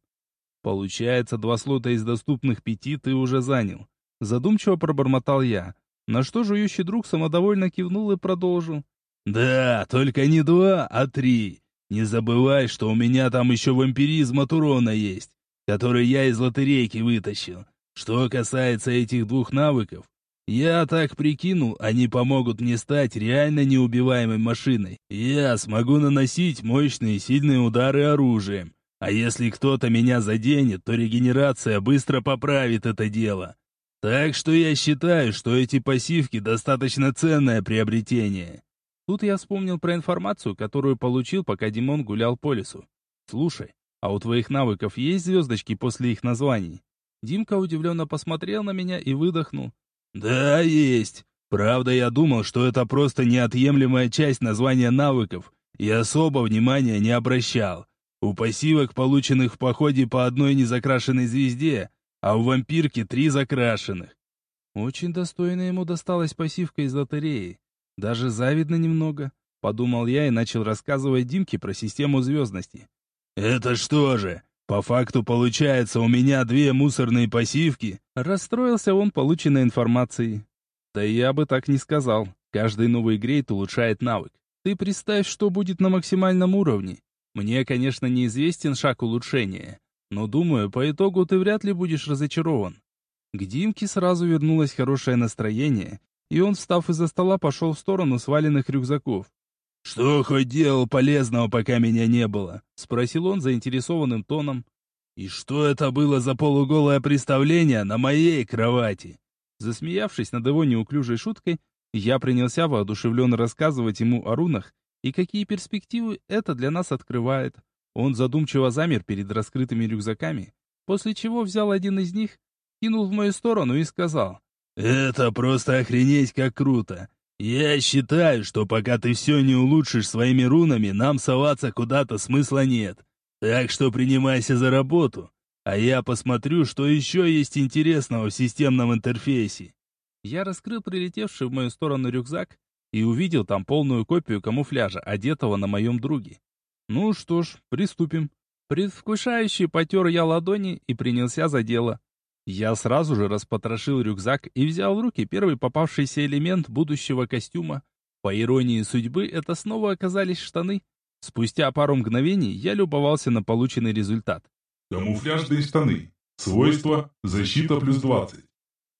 Получается, два слота из доступных пяти ты уже занял. Задумчиво пробормотал я. На что жующий друг самодовольно кивнул и продолжил. Да, только не два, а три. Не забывай, что у меня там еще вампиризм от урона есть, который я из лотерейки вытащил. Что касается этих двух навыков, я так прикинул, они помогут мне стать реально неубиваемой машиной. Я смогу наносить мощные сильные удары оружием. А если кто-то меня заденет, то регенерация быстро поправит это дело. Так что я считаю, что эти пассивки достаточно ценное приобретение. Тут я вспомнил про информацию, которую получил, пока Димон гулял по лесу. Слушай, а у твоих навыков есть звездочки после их названий? Димка удивленно посмотрел на меня и выдохнул. «Да, есть. Правда, я думал, что это просто неотъемлемая часть названия навыков, и особо внимания не обращал. У пассивок, полученных в походе по одной незакрашенной звезде, а у вампирки три закрашенных. Очень достойно ему досталась пассивка из лотереи. Даже завидно немного, подумал я и начал рассказывать Димке про систему звездности. «Это что же, по факту получается, у меня две мусорные пассивки. Расстроился он полученной информацией. Да я бы так не сказал. Каждый новый грейд улучшает навык. Ты представь, что будет на максимальном уровне. Мне, конечно, неизвестен шаг улучшения, но думаю, по итогу ты вряд ли будешь разочарован. К Димке сразу вернулось хорошее настроение, и он, встав из-за стола, пошел в сторону сваленных рюкзаков. «Что хоть делал полезного, пока меня не было?» — спросил он заинтересованным тоном. «И что это было за полуголое представление на моей кровати?» Засмеявшись над его неуклюжей шуткой, я принялся воодушевленно рассказывать ему о рунах и какие перспективы это для нас открывает. Он задумчиво замер перед раскрытыми рюкзаками, после чего взял один из них, кинул в мою сторону и сказал. «Это просто охренеть как круто! «Я считаю, что пока ты все не улучшишь своими рунами, нам соваться куда-то смысла нет. Так что принимайся за работу, а я посмотрю, что еще есть интересного в системном интерфейсе». Я раскрыл прилетевший в мою сторону рюкзак и увидел там полную копию камуфляжа, одетого на моем друге. Ну что ж, приступим. Предвкушающе потер я ладони и принялся за дело. Я сразу же распотрошил рюкзак и взял в руки первый попавшийся элемент будущего костюма. По иронии судьбы, это снова оказались штаны. Спустя пару мгновений я любовался на полученный результат. Камуфляжные штаны. Свойства защита плюс 20.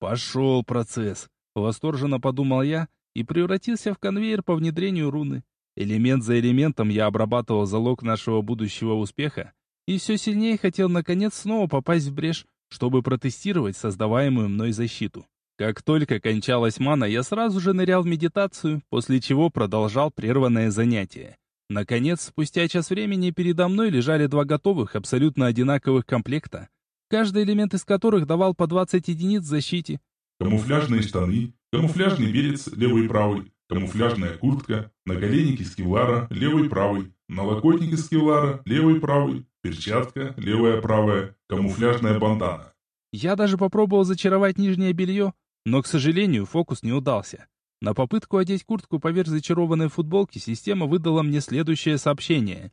Пошел процесс. Восторженно подумал я и превратился в конвейер по внедрению руны. Элемент за элементом я обрабатывал залог нашего будущего успеха и все сильнее хотел наконец снова попасть в брешь, чтобы протестировать создаваемую мной защиту. Как только кончалась мана, я сразу же нырял в медитацию, после чего продолжал прерванное занятие. Наконец, спустя час времени передо мной лежали два готовых, абсолютно одинаковых комплекта, каждый элемент из которых давал по 20 единиц защите. Камуфляжные штаны, камуфляжный берец левый и правый, камуфляжная куртка, наголенники из кевлара левый и правый, налокотник из кевлара левый и правый, перчатка, левая правая, камуфляжная бандана. Я даже попробовал зачаровать нижнее белье, но, к сожалению, фокус не удался. На попытку одеть куртку поверх зачарованной футболки система выдала мне следующее сообщение.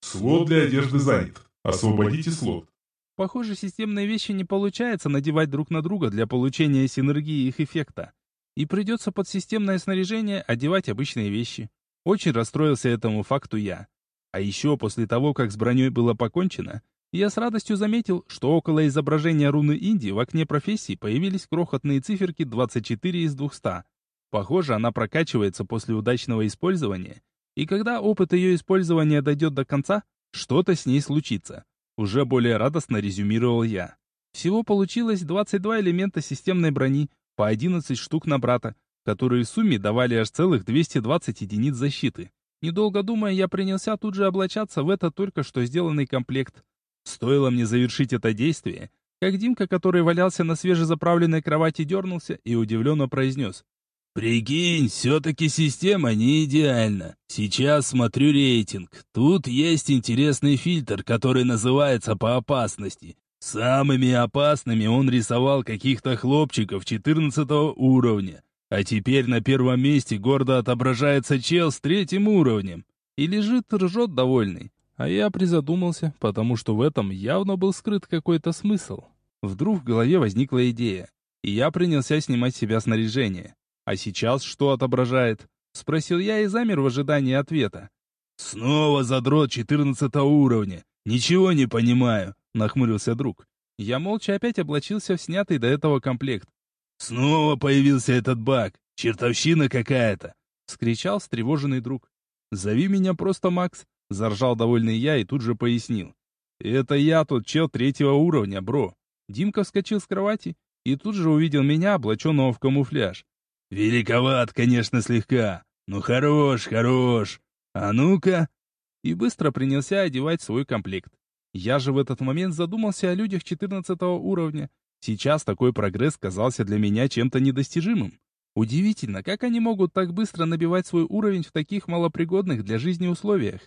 Слот для одежды занят. Освободите слот. Похоже, системные вещи не получается надевать друг на друга для получения синергии их эффекта. И придется под системное снаряжение одевать обычные вещи. Очень расстроился этому факту я. А еще после того, как с броней было покончено, я с радостью заметил, что около изображения руны Индии в окне профессии появились крохотные циферки 24 из 200. Похоже, она прокачивается после удачного использования, и когда опыт ее использования дойдет до конца, что-то с ней случится. Уже более радостно резюмировал я. Всего получилось 22 элемента системной брони, по 11 штук на брата, которые в сумме давали аж целых 220 единиц защиты. Недолго думая, я принялся тут же облачаться в этот только что сделанный комплект. Стоило мне завершить это действие, как Димка, который валялся на свежезаправленной кровати, дернулся и удивленно произнес. «Прикинь, все-таки система не идеальна. Сейчас смотрю рейтинг. Тут есть интересный фильтр, который называется по опасности. Самыми опасными он рисовал каких-то хлопчиков 14 уровня. А теперь на первом месте гордо отображается чел с третьим уровнем. И лежит ржет довольный. А я призадумался, потому что в этом явно был скрыт какой-то смысл. Вдруг в голове возникла идея, и я принялся снимать с себя снаряжение. А сейчас что отображает? Спросил я и замер в ожидании ответа. «Снова задрот 14 уровня. Ничего не понимаю», — нахмурился друг. Я молча опять облачился в снятый до этого комплект. «Снова появился этот баг. Чертовщина какая-то!» — скричал встревоженный друг. «Зови меня просто Макс», — заржал довольный я и тут же пояснил. «Это я тот чел третьего уровня, бро». Димка вскочил с кровати и тут же увидел меня, облаченного в камуфляж. «Великоват, конечно, слегка. Ну хорош, хорош. А ну-ка!» И быстро принялся одевать свой комплект. Я же в этот момент задумался о людях 14 уровня. Сейчас такой прогресс казался для меня чем-то недостижимым. Удивительно, как они могут так быстро набивать свой уровень в таких малопригодных для жизни условиях.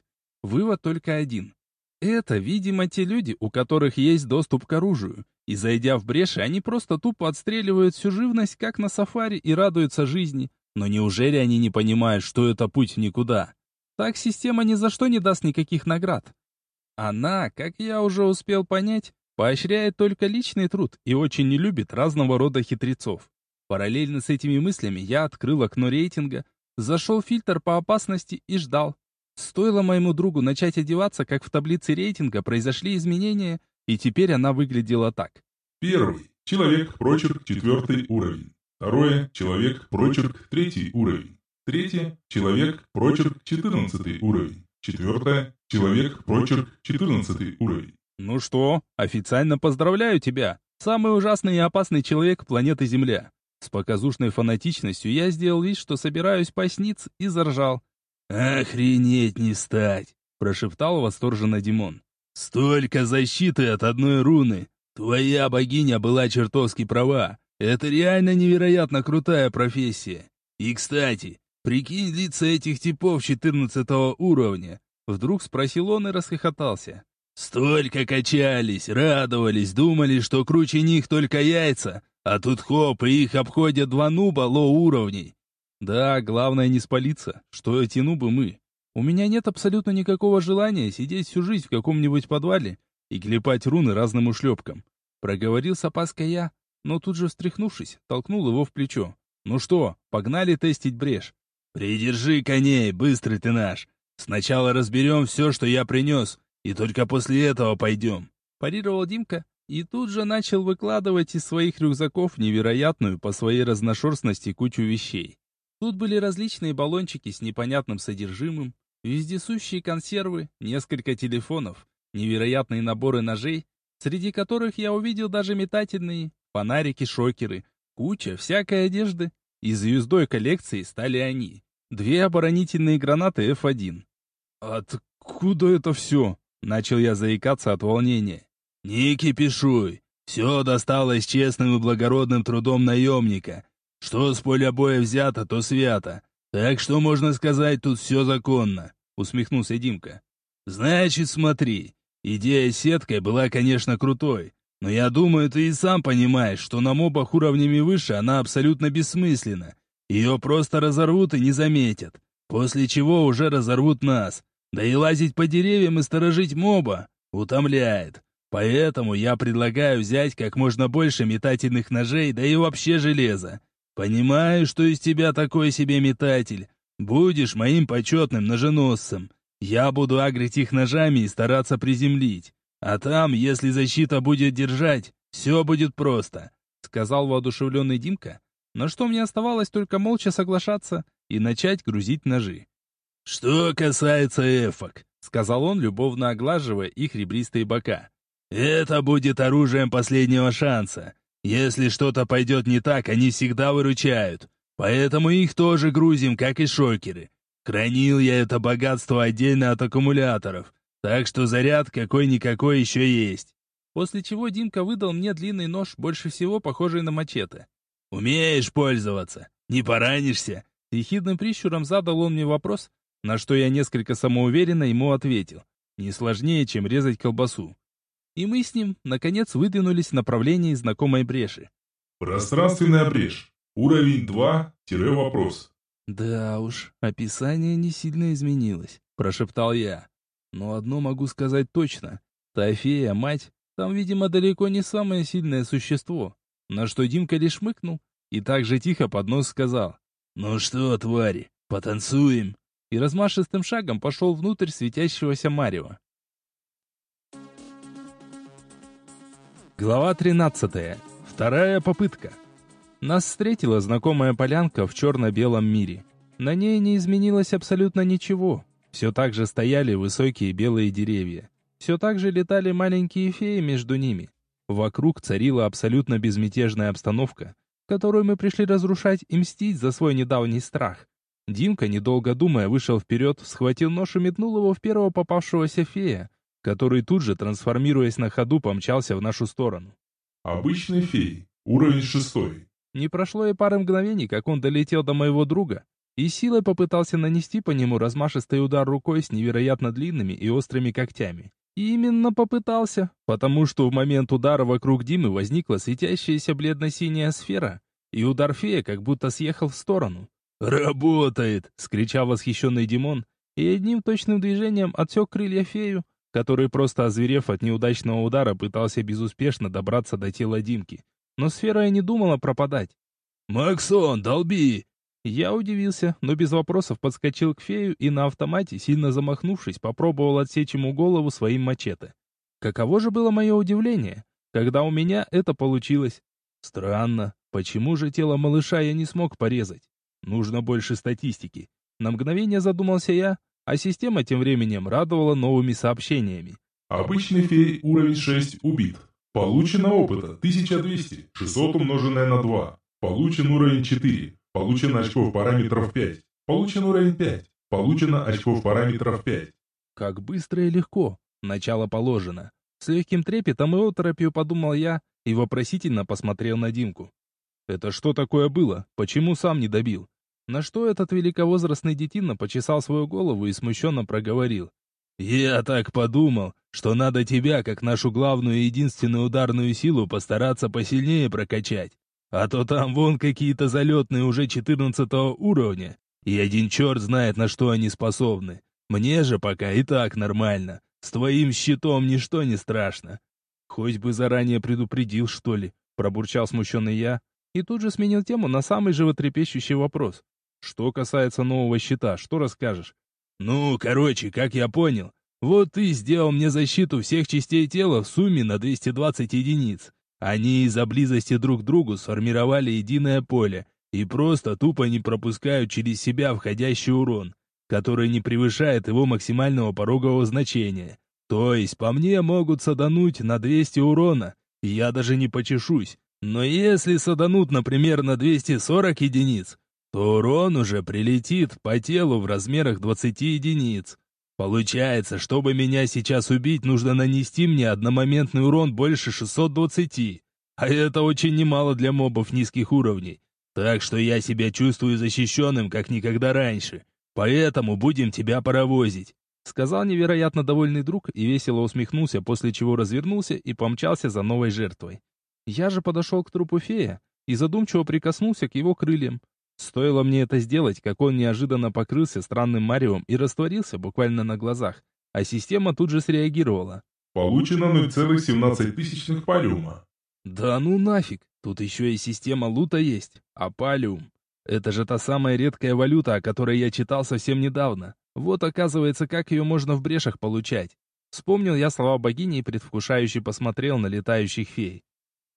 Вывод только один. Это, видимо, те люди, у которых есть доступ к оружию. И зайдя в бреши, они просто тупо отстреливают всю живность, как на сафари, и радуются жизни. Но неужели они не понимают, что это путь никуда? Так система ни за что не даст никаких наград. Она, как я уже успел понять, поощряет только личный труд и очень не любит разного рода хитрецов. Параллельно с этими мыслями я открыл окно рейтинга, зашел фильтр по опасности и ждал. Стоило моему другу начать одеваться, как в таблице рейтинга произошли изменения, и теперь она выглядела так. Первый. Человек, прочерк, четвертый уровень. Второе. Человек, прочерк, третий уровень. Третье. Человек, прочерк, четырнадцатый уровень. Четвертое. Человек, прочерк, четырнадцатый уровень. Ну что, официально поздравляю тебя. Самый ужасный и опасный человек планеты Земля. С показушной фанатичностью я сделал вид, что собираюсь посниться, и заржал. «Охренеть не стать!» — прошептал восторженно Димон. «Столько защиты от одной руны! Твоя богиня была чертовски права. Это реально невероятно крутая профессия. И, кстати, прикинь лица этих типов 14 уровня!» Вдруг спросил он и расхохотался. «Столько качались, радовались, думали, что круче них только яйца, а тут хоп, и их обходят два нуба лоу-уровней. Да, главное не спалиться, что эти нубы мы. У меня нет абсолютно никакого желания сидеть всю жизнь в каком-нибудь подвале и клепать руны разным ушлепкам. Проговорил с опаской я, но тут же встряхнувшись, толкнул его в плечо. Ну что, погнали тестить брешь. Придержи коней, быстрый ты наш. Сначала разберем все, что я принес, и только после этого пойдем. Парировал Димка, и тут же начал выкладывать из своих рюкзаков невероятную по своей разношерстности кучу вещей. Тут были различные баллончики с непонятным содержимым, вездесущие консервы, несколько телефонов, невероятные наборы ножей, среди которых я увидел даже метательные, фонарики-шокеры, куча всякой одежды. И звездой коллекции стали они. Две оборонительные гранаты F1. «Откуда это все?» — начал я заикаться от волнения. «Не кипишуй. Все досталось честным и благородным трудом наемника. Что с поля боя взято, то свято. Так что, можно сказать, тут все законно», — усмехнулся Димка. «Значит, смотри. Идея с сеткой была, конечно, крутой. Но я думаю, ты и сам понимаешь, что на мобах уровнями выше она абсолютно бессмысленна. Ее просто разорвут и не заметят. После чего уже разорвут нас. Да и лазить по деревьям и сторожить моба утомляет. Поэтому я предлагаю взять как можно больше метательных ножей, да и вообще железа. Понимаю, что из тебя такой себе метатель. Будешь моим почетным ноженосцем. Я буду агрить их ножами и стараться приземлить. А там, если защита будет держать, все будет просто», — сказал воодушевленный Димка, на что мне оставалось только молча соглашаться и начать грузить ножи. «Что касается эфок», — сказал он, любовно оглаживая их ребристые бока. «Это будет оружием последнего шанса. Если что-то пойдет не так, они всегда выручают. Поэтому их тоже грузим, как и шокеры. Хранил я это богатство отдельно от аккумуляторов, так что заряд какой-никакой еще есть». После чего Димка выдал мне длинный нож, больше всего похожий на мачете. «Умеешь пользоваться? Не поранишься?» Ехидным прищуром задал он мне вопрос, на что я несколько самоуверенно ему ответил. Не сложнее, чем резать колбасу. И мы с ним, наконец, выдвинулись в направлении знакомой бреши. Пространственная брешь. Уровень 2-вопрос. Да уж, описание не сильно изменилось, прошептал я. Но одно могу сказать точно. Та фея, мать, там, видимо, далеко не самое сильное существо. На что Димка лишь мыкнул и так же тихо под нос сказал. «Ну что, твари, потанцуем?» И размашистым шагом пошел внутрь светящегося марева. Глава 13. Вторая попытка. Нас встретила знакомая полянка в черно-белом мире. На ней не изменилось абсолютно ничего. Все так же стояли высокие белые деревья. Все так же летали маленькие феи между ними. Вокруг царила абсолютно безмятежная обстановка, которую мы пришли разрушать и мстить за свой недавний страх. Димка, недолго думая, вышел вперед, схватил нож и метнул его в первого попавшегося фея, который тут же, трансформируясь на ходу, помчался в нашу сторону. Обычный фей, уровень шестой. Не прошло и пары мгновений, как он долетел до моего друга, и силой попытался нанести по нему размашистый удар рукой с невероятно длинными и острыми когтями. И именно попытался, потому что в момент удара вокруг Димы возникла светящаяся бледно-синяя сфера, и удар фея как будто съехал в сторону. «Работает!» — скричал восхищенный Димон, и одним точным движением отсек крылья фею, который, просто озверев от неудачного удара, пытался безуспешно добраться до тела Димки. Но сфера и не думала пропадать. «Максон, долби!» Я удивился, но без вопросов подскочил к фею и на автомате, сильно замахнувшись, попробовал отсечь ему голову своим мачете. Каково же было мое удивление, когда у меня это получилось. Странно, почему же тело малыша я не смог порезать? Нужно больше статистики. На мгновение задумался я, а система тем временем радовала новыми сообщениями. Обычный фей уровень 6 убит. Получено опыта 1200, 600 умноженное на 2. Получен уровень 4. Получено очков параметров 5. Получен уровень 5. Получено очков параметров 5. Как быстро и легко. Начало положено. С легким трепетом и оторопью подумал я и вопросительно посмотрел на Димку. Это что такое было? Почему сам не добил? На что этот великовозрастный детина почесал свою голову и смущенно проговорил. «Я так подумал, что надо тебя, как нашу главную и единственную ударную силу, постараться посильнее прокачать. А то там вон какие-то залетные уже четырнадцатого уровня, и один черт знает, на что они способны. Мне же пока и так нормально. С твоим щитом ничто не страшно». «Хоть бы заранее предупредил, что ли», — пробурчал смущенный я, и тут же сменил тему на самый животрепещущий вопрос. Что касается нового щита, что расскажешь? Ну, короче, как я понял, вот ты сделал мне защиту всех частей тела в сумме на 220 единиц. Они из-за близости друг к другу сформировали единое поле и просто тупо не пропускают через себя входящий урон, который не превышает его максимального порогового значения. То есть по мне могут садануть на 200 урона, и я даже не почешусь. Но если саданут, например, на 240 единиц, то урон уже прилетит по телу в размерах 20 единиц. Получается, чтобы меня сейчас убить, нужно нанести мне одномоментный урон больше 620. А это очень немало для мобов низких уровней. Так что я себя чувствую защищенным, как никогда раньше. Поэтому будем тебя паровозить. Сказал невероятно довольный друг и весело усмехнулся, после чего развернулся и помчался за новой жертвой. Я же подошел к трупу фея и задумчиво прикоснулся к его крыльям. Стоило мне это сделать, как он неожиданно покрылся странным маревом и растворился буквально на глазах, а система тут же среагировала. Получено 0,17 тысячных палиума. Да ну нафиг, тут еще и система лута есть, а палиум. Это же та самая редкая валюта, о которой я читал совсем недавно. Вот оказывается, как ее можно в брешах получать. Вспомнил я слова богини и предвкушающе посмотрел на летающих фей.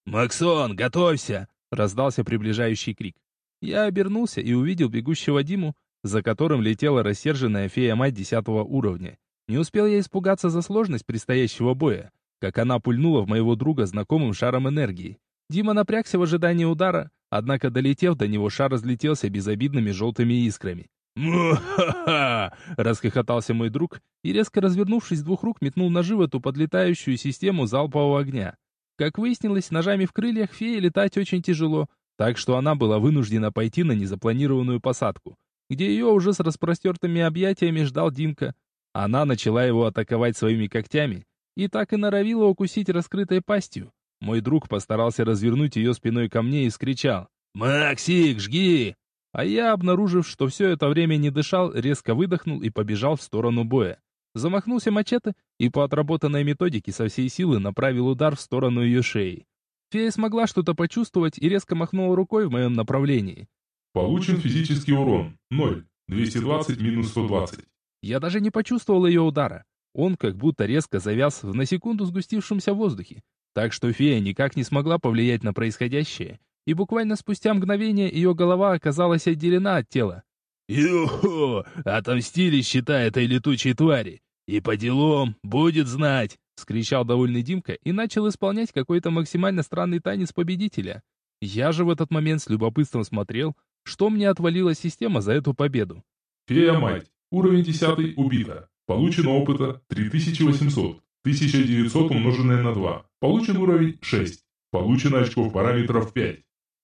«Максон, готовься!» — раздался приближающий крик. Я обернулся и увидел бегущего Диму, за которым летела рассерженная фея-мать десятого уровня. Не успел я испугаться за сложность предстоящего боя, как она пульнула в моего друга знакомым шаром энергии. Дима напрягся в ожидании удара, однако, долетев до него, шар разлетелся безобидными желтыми искрами. «Му-ха-ха!» — расхохотался мой друг и, резко развернувшись с двух рук, метнул ножи в эту подлетающую систему залпового огня. Как выяснилось, ножами в крыльях феи летать очень тяжело, так что она была вынуждена пойти на незапланированную посадку, где ее уже с распростертыми объятиями ждал Димка. Она начала его атаковать своими когтями и так и норовила укусить раскрытой пастью. Мой друг постарался развернуть ее спиной ко мне и скричал «Максик, жги!» А я, обнаружив, что все это время не дышал, резко выдохнул и побежал в сторону боя. Замахнулся мачете и по отработанной методике со всей силы направил удар в сторону ее шеи. Фея смогла что-то почувствовать и резко махнула рукой в моем направлении. Получен физический урон. 0. 220 минус 120. Я даже не почувствовал ее удара. Он как будто резко завяз в на секунду сгустившемся воздухе. Так что фея никак не смогла повлиять на происходящее. И буквально спустя мгновение ее голова оказалась отделена от тела. «Юху! Отомстили, считай, этой летучей твари! И по делам будет знать!» Скричал довольный Димка и начал исполнять какой-то максимально странный танец победителя. Я же в этот момент с любопытством смотрел, что мне отвалила система за эту победу. Фея-мать. Уровень 10 убита. Получено опыта 3800. 1900 умноженное на 2. Получен уровень 6. Получено очков параметров 5.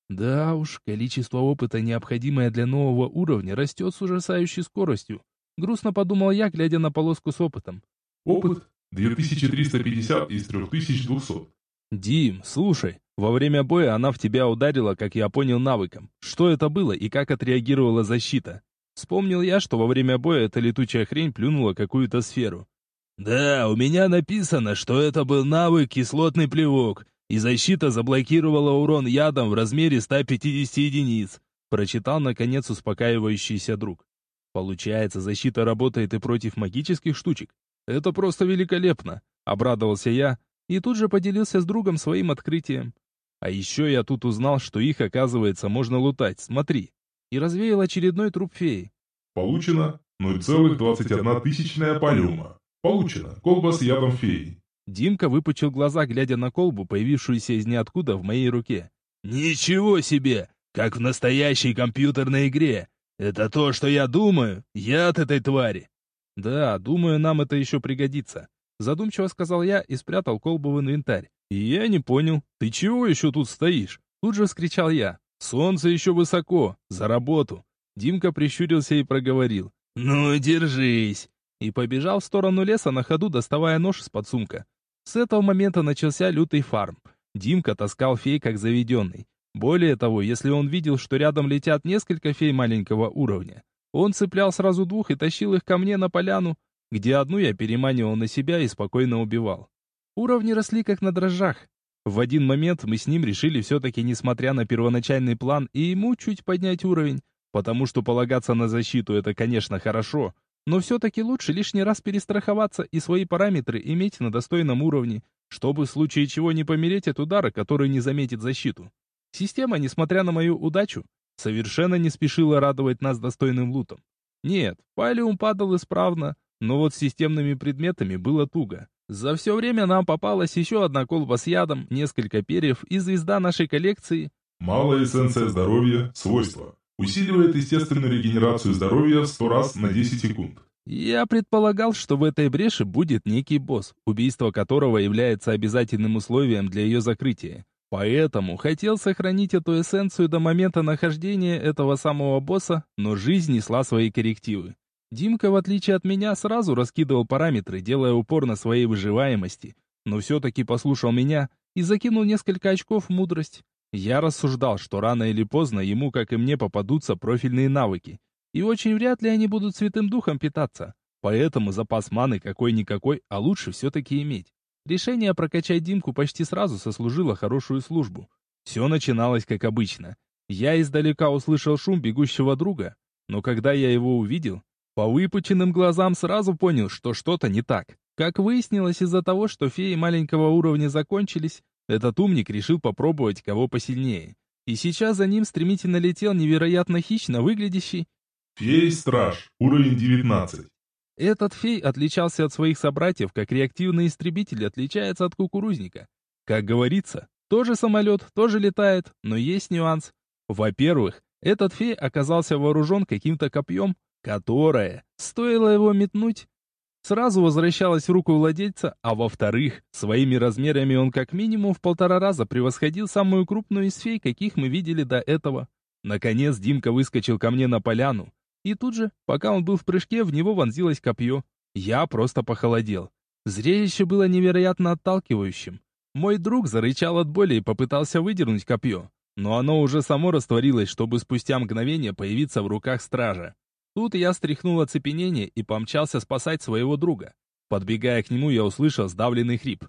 Да уж, количество опыта, необходимое для нового уровня, растет с ужасающей скоростью. Грустно подумал я, глядя на полоску с опытом. Опыт 2350 из 3200. Дим, слушай, во время боя она в тебя ударила, как я понял, навыком. Что это было и как отреагировала защита? Вспомнил я, что во время боя эта летучая хрень плюнула какую-то сферу. Да, у меня написано, что это был навык кислотный плевок, и защита заблокировала урон ядом в размере 150 единиц. Прочитал, наконец, успокаивающийся друг. Получается, защита работает и против магических штучек. Это просто великолепно, обрадовался я и тут же поделился с другом своим открытием. А еще я тут узнал, что их, оказывается, можно лутать, смотри. И развеял очередной труп феи. Получено 0,21 тысячная палиума. Получено колба с ядом феи. Димка выпучил глаза, глядя на колбу, появившуюся из ниоткуда в моей руке. «Ничего себе! Как в настоящей компьютерной игре! Это то, что я думаю, яд этой твари!» «Да, думаю, нам это еще пригодится», — задумчиво сказал я и спрятал колбу в инвентарь. «И я не понял, ты чего еще тут стоишь?» Тут же вскричал я. «Солнце еще высоко, за работу!» Димка прищурился и проговорил. «Ну, держись!» И побежал в сторону леса на ходу, доставая нож из-под сумка. С этого момента начался лютый фарм. Димка таскал фей как заведенный. Более того, если он видел, что рядом летят несколько фей маленького уровня, он цеплял сразу двух и тащил их ко мне на поляну, где одну я переманивал на себя и спокойно убивал. Уровни росли как на дрожжах. В один момент мы с ним решили все-таки, несмотря на первоначальный план, и ему чуть поднять уровень, потому что полагаться на защиту это, конечно, хорошо, но все-таки лучше лишний раз перестраховаться и свои параметры иметь на достойном уровне, чтобы в случае чего не помереть от удара, который не заметит защиту. Система, несмотря на мою удачу, совершенно не спешила радовать нас достойным лутом. Нет, палиум падал исправно, но вот с системными предметами было туго. За все время нам попалась еще одна колба с ядом, несколько перьев и звезда нашей коллекции. Малая эссенция здоровья, свойства. Усиливает естественную регенерацию здоровья в 100 раз на 10 секунд. Я предполагал, что в этой бреши будет некий босс, убийство которого является обязательным условием для ее закрытия. Поэтому хотел сохранить эту эссенцию до момента нахождения этого самого босса, но жизнь несла свои коррективы. Димка, в отличие от меня, сразу раскидывал параметры, делая упор на своей выживаемости, но все-таки послушал меня и закинул несколько очков в мудрость. Я рассуждал, что рано или поздно ему, как и мне, попадутся профильные навыки, и очень вряд ли они будут святым духом питаться. Поэтому запас маны какой-никакой, а лучше все-таки иметь. Решение прокачать Димку почти сразу сослужило хорошую службу. Все начиналось как обычно. Я издалека услышал шум бегущего друга, но когда я его увидел, По выпученным глазам сразу понял, что что-то не так. Как выяснилось, из-за того, что феи маленького уровня закончились, этот умник решил попробовать кого посильнее. И сейчас за ним стремительно летел невероятно хищно выглядящий... Фей-страж, уровень 19. Этот фей отличался от своих собратьев, как реактивный истребитель отличается от кукурузника. Как говорится, тоже самолет, тоже летает, но есть нюанс. Во-первых, этот фей оказался вооружен каким-то копьем, которое, стоило его метнуть, сразу возвращалось в руку владельца, а во-вторых, своими размерами он как минимум в полтора раза превосходил самую крупную из фей, каких мы видели до этого. Наконец Димка выскочил ко мне на поляну, и тут же, пока он был в прыжке, в него вонзилось копье. Я просто похолодел. Зрелище было невероятно отталкивающим. Мой друг зарычал от боли и попытался выдернуть копье, но оно уже само растворилось, чтобы спустя мгновение появиться в руках стража. Тут я стряхнул оцепенение и помчался спасать своего друга. Подбегая к нему, я услышал сдавленный хрип.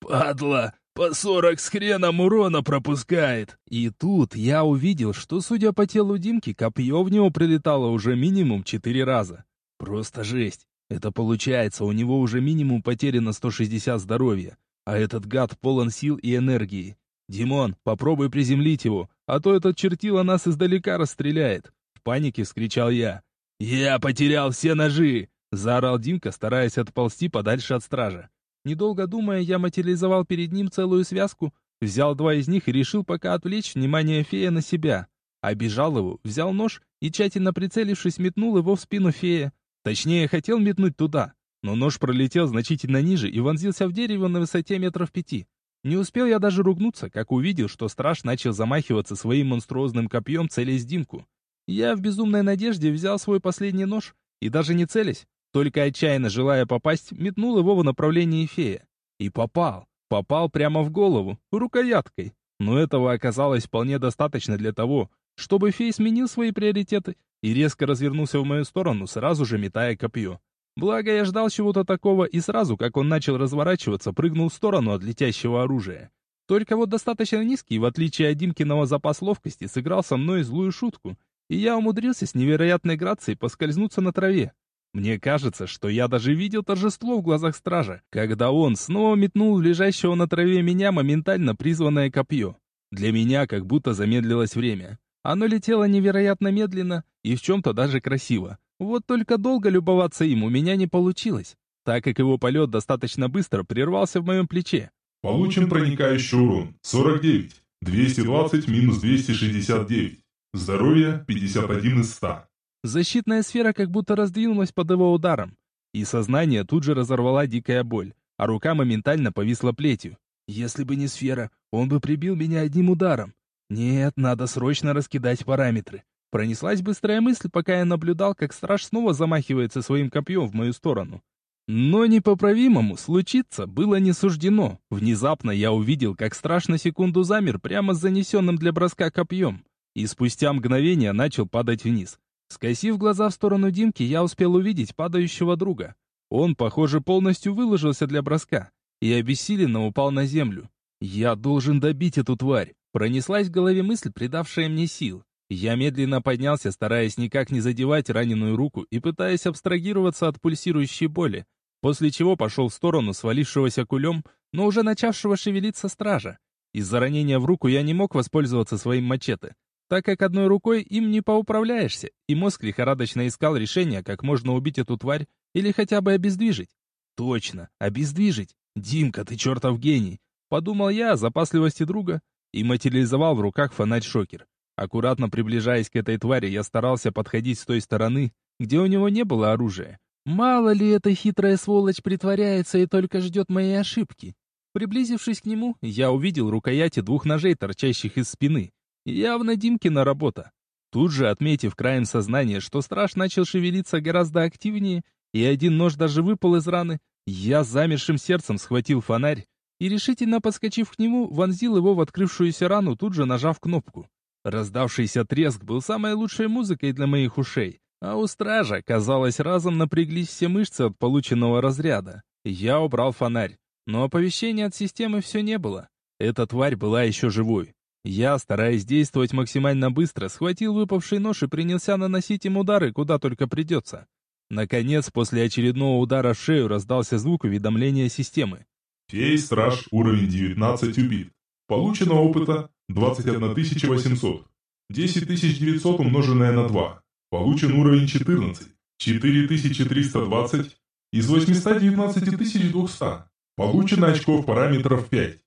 «Падла! По сорок с хреном урона пропускает!» И тут я увидел, что, судя по телу Димки, копье в него прилетало уже минимум четыре раза. Просто жесть. Это получается, у него уже минимум потеряно 160 здоровья, а этот гад полон сил и энергии. «Димон, попробуй приземлить его, а то этот чертила нас издалека расстреляет!» В панике вскричал я. «Я потерял все ножи!» — заорал Димка, стараясь отползти подальше от стража. Недолго думая, я материализовал перед ним целую связку, взял два из них и решил пока отвлечь внимание фея на себя. Обежал его, взял нож и, тщательно прицелившись, метнул его в спину фея. Точнее, хотел метнуть туда, но нож пролетел значительно ниже и вонзился в дерево на высоте метров пяти. Не успел я даже ругнуться, как увидел, что страж начал замахиваться своим монструозным копьем, целясь Димку. Я в безумной надежде взял свой последний нож и даже не целясь, только отчаянно желая попасть, метнул его в направлении фея. И попал. Попал прямо в голову, рукояткой. Но этого оказалось вполне достаточно для того, чтобы фей сменил свои приоритеты и резко развернулся в мою сторону, сразу же метая копье. Благо я ждал чего-то такого и сразу, как он начал разворачиваться, прыгнул в сторону от летящего оружия. Только вот достаточно низкий, в отличие от Димкиного запас ловкости, сыграл со мной злую шутку и я умудрился с невероятной грацией поскользнуться на траве. Мне кажется, что я даже видел торжество в глазах стража, когда он снова метнул лежащего на траве меня моментально призванное копье. Для меня как будто замедлилось время. Оно летело невероятно медленно и в чем-то даже красиво. Вот только долго любоваться им у меня не получилось, так как его полет достаточно быстро прервался в моем плече. Получен проникающий урон 49, 220 минус 269. Здоровье 51 из 100. Защитная сфера как будто раздвинулась под его ударом. И сознание тут же разорвала дикая боль, а рука моментально повисла плетью. Если бы не сфера, он бы прибил меня одним ударом. Нет, надо срочно раскидать параметры. Пронеслась быстрая мысль, пока я наблюдал, как страж снова замахивается своим копьем в мою сторону. Но непоправимому случиться было не суждено. Внезапно я увидел, как страж на секунду замер прямо с занесенным для броска копьем и спустя мгновение начал падать вниз. Скосив глаза в сторону Димки, я успел увидеть падающего друга. Он, похоже, полностью выложился для броска и обессиленно упал на землю. «Я должен добить эту тварь!» Пронеслась в голове мысль, придавшая мне сил. Я медленно поднялся, стараясь никак не задевать раненую руку и пытаясь абстрагироваться от пульсирующей боли, после чего пошел в сторону свалившегося кулем, но уже начавшего шевелиться стража. Из-за ранения в руку я не мог воспользоваться своим мачете, так как одной рукой им не поуправляешься, и мозг лихорадочно искал решение, как можно убить эту тварь или хотя бы обездвижить. Точно, обездвижить. Димка, ты чертов гений. Подумал я о запасливости друга и материализовал в руках фонарь-шокер. Аккуратно приближаясь к этой твари, я старался подходить с той стороны, где у него не было оружия. Мало ли эта хитрая сволочь притворяется и только ждет моей ошибки. Приблизившись к нему, я увидел рукояти двух ножей, торчащих из спины, Явно Димкина работа. Тут же, отметив краем сознания, что страж начал шевелиться гораздо активнее, и один нож даже выпал из раны, я замершим сердцем схватил фонарь и, решительно подскочив к нему, вонзил его в открывшуюся рану, тут же нажав кнопку. Раздавшийся треск был самой лучшей музыкой для моих ушей, а у стража, казалось, разом напряглись все мышцы от полученного разряда. Я убрал фонарь, но оповещения от системы все не было. Эта тварь была еще живой. Я, стараясь действовать максимально быстро, схватил выпавший нож и принялся наносить им удары, куда только придется. Наконец, после очередного удара в шею раздался звук уведомления системы. Фей-страж, уровень 19 убит. Получено опыта 21 800. 10 900 умноженное на 2. Получен уровень 14. 4320 из 819 200. Получено очков параметров 5.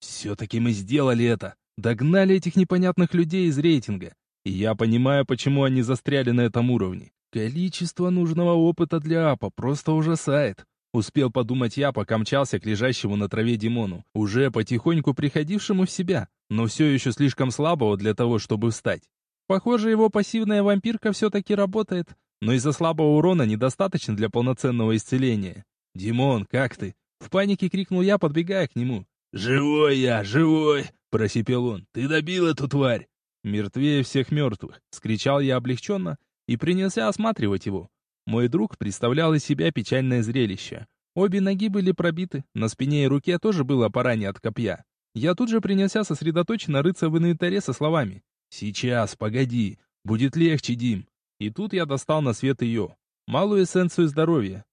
Все-таки мы сделали это. Догнали этих непонятных людей из рейтинга. И я понимаю, почему они застряли на этом уровне. Количество нужного опыта для апа просто ужасает. Успел подумать я, пока мчался к лежащему на траве Димону, уже потихоньку приходившему в себя, но все еще слишком слабого для того, чтобы встать. Похоже, его пассивная вампирка все-таки работает, но из-за слабого урона недостаточно для полноценного исцеления. «Димон, как ты?» В панике крикнул я, подбегая к нему. «Живой я, живой!» — просипел он. «Ты добил эту тварь!» «Мертвее всех мертвых!» — скричал я облегченно и принялся осматривать его. Мой друг представлял из себя печальное зрелище. Обе ноги были пробиты, на спине и руке тоже было по от копья. Я тут же принялся сосредоточенно рыться в инвентаре со словами «Сейчас, погоди, будет легче, Дим». И тут я достал на свет ее, малую эссенцию здоровья.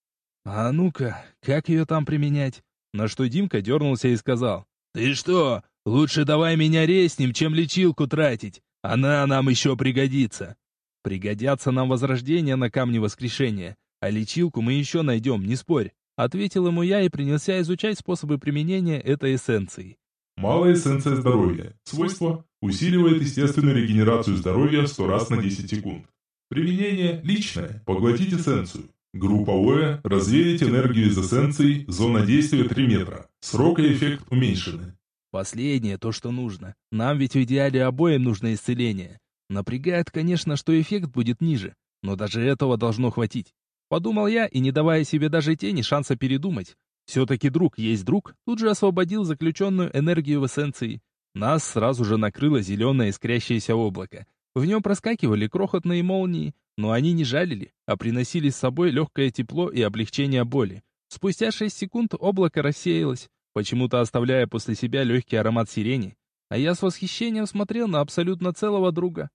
«А ну-ка, как ее там применять?» На что Димка дернулся и сказал «Ты что, лучше давай меня резнем, чем лечилку тратить, она нам еще пригодится». «Пригодятся нам возрождения на камне воскрешения, а лечилку мы еще найдем, не спорь», ответил ему я и принялся изучать способы применения этой эссенции. Малая эссенция здоровья. Свойство усиливает естественную регенерацию здоровья 100 раз на 10 секунд. Применение личное. Поглотить эссенцию. Групповое. Развеять энергию из эссенций. Зона действия 3 метра. Срок и эффект уменьшены. Последнее то, что нужно. Нам ведь в идеале обоим нужно исцеление. Напрягает, конечно, что эффект будет ниже, но даже этого должно хватить. Подумал я и, не давая себе даже тени шанса передумать, все-таки друг есть друг, тут же освободил заключенную энергию в эссенции. Нас сразу же накрыло зеленое искрящееся облако. В нем проскакивали крохотные молнии, но они не жалили, а приносили с собой легкое тепло и облегчение боли. Спустя шесть секунд облако рассеялось, почему-то оставляя после себя легкий аромат сирени, а я с восхищением смотрел на абсолютно целого друга.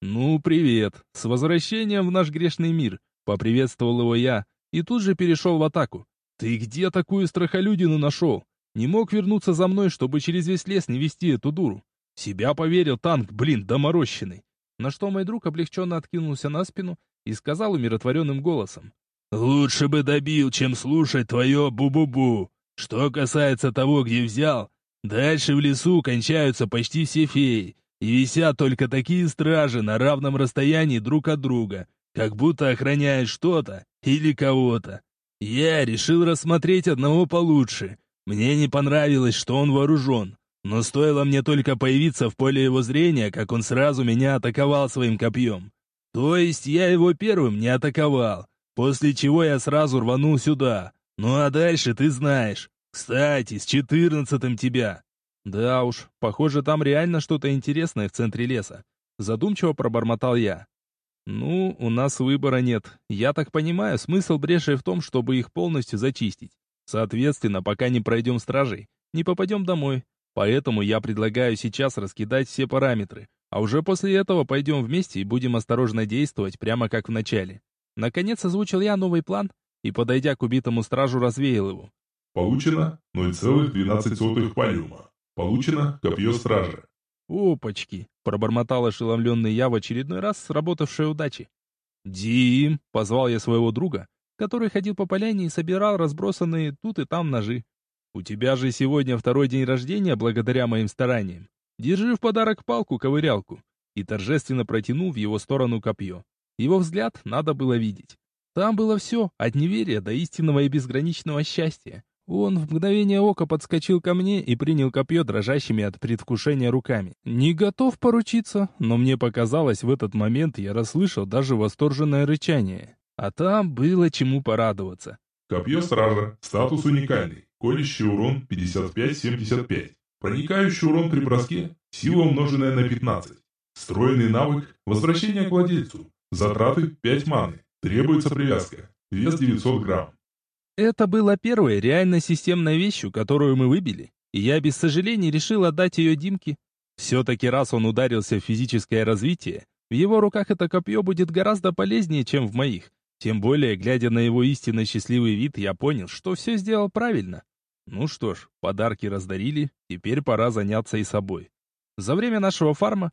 «Ну, привет! С возвращением в наш грешный мир!» — поприветствовал его я, и тут же перешел в атаку. «Ты где такую страхолюдину нашел? Не мог вернуться за мной, чтобы через весь лес не вести эту дуру? Себя поверил танк, блин, доморощенный!» На что мой друг облегченно откинулся на спину и сказал умиротворенным голосом. «Лучше бы добил, чем слушать твое бу-бу-бу. Что касается того, где взял, дальше в лесу кончаются почти все феи, и висят только такие стражи на равном расстоянии друг от друга, как будто охраняют что-то или кого-то. Я решил рассмотреть одного получше. Мне не понравилось, что он вооружен, но стоило мне только появиться в поле его зрения, как он сразу меня атаковал своим копьем. То есть я его первым не атаковал, после чего я сразу рванул сюда. Ну а дальше ты знаешь. Кстати, с четырнадцатым тебя. Да уж, похоже, там реально что-то интересное в центре леса. Задумчиво пробормотал я. Ну, у нас выбора нет. Я так понимаю, смысл брешей в том, чтобы их полностью зачистить. Соответственно, пока не пройдем стражей, не попадем домой. Поэтому я предлагаю сейчас раскидать все параметры, а уже после этого пойдем вместе и будем осторожно действовать, прямо как в начале. Наконец озвучил я новый план и, подойдя к убитому стражу, развеял его. Получено 0,12 палиума. Получено копье стража. «Опачки!» — пробормотал ошеломленный я в очередной раз сработавшей удачи. «Дим!» — позвал я своего друга, который ходил по поляне и собирал разбросанные тут и там ножи. «У тебя же сегодня второй день рождения благодаря моим стараниям. Держи в подарок палку-ковырялку!» И торжественно протянул в его сторону копье. Его взгляд надо было видеть. Там было все, от неверия до истинного и безграничного счастья. Он в мгновение ока подскочил ко мне и принял копье дрожащими от предвкушения руками. Не готов поручиться, но мне показалось, в этот момент я расслышал даже восторженное рычание. А там было чему порадоваться. Копье стража. Статус уникальный. Колющий урон 55-75. Проникающий урон при броске. Сила умноженная на 15. Встроенный навык. Возвращение к владельцу. Затраты 5 маны. Требуется привязка. Вес 900 грамм. Это было первой реально системной вещью, которую мы выбили, и я без сожалений решил отдать ее Димке. Все-таки раз он ударился в физическое развитие, в его руках это копье будет гораздо полезнее, чем в моих. Тем более, глядя на его истинно счастливый вид, я понял, что все сделал правильно. Ну что ж, подарки раздарили, теперь пора заняться и собой. За время нашего фарма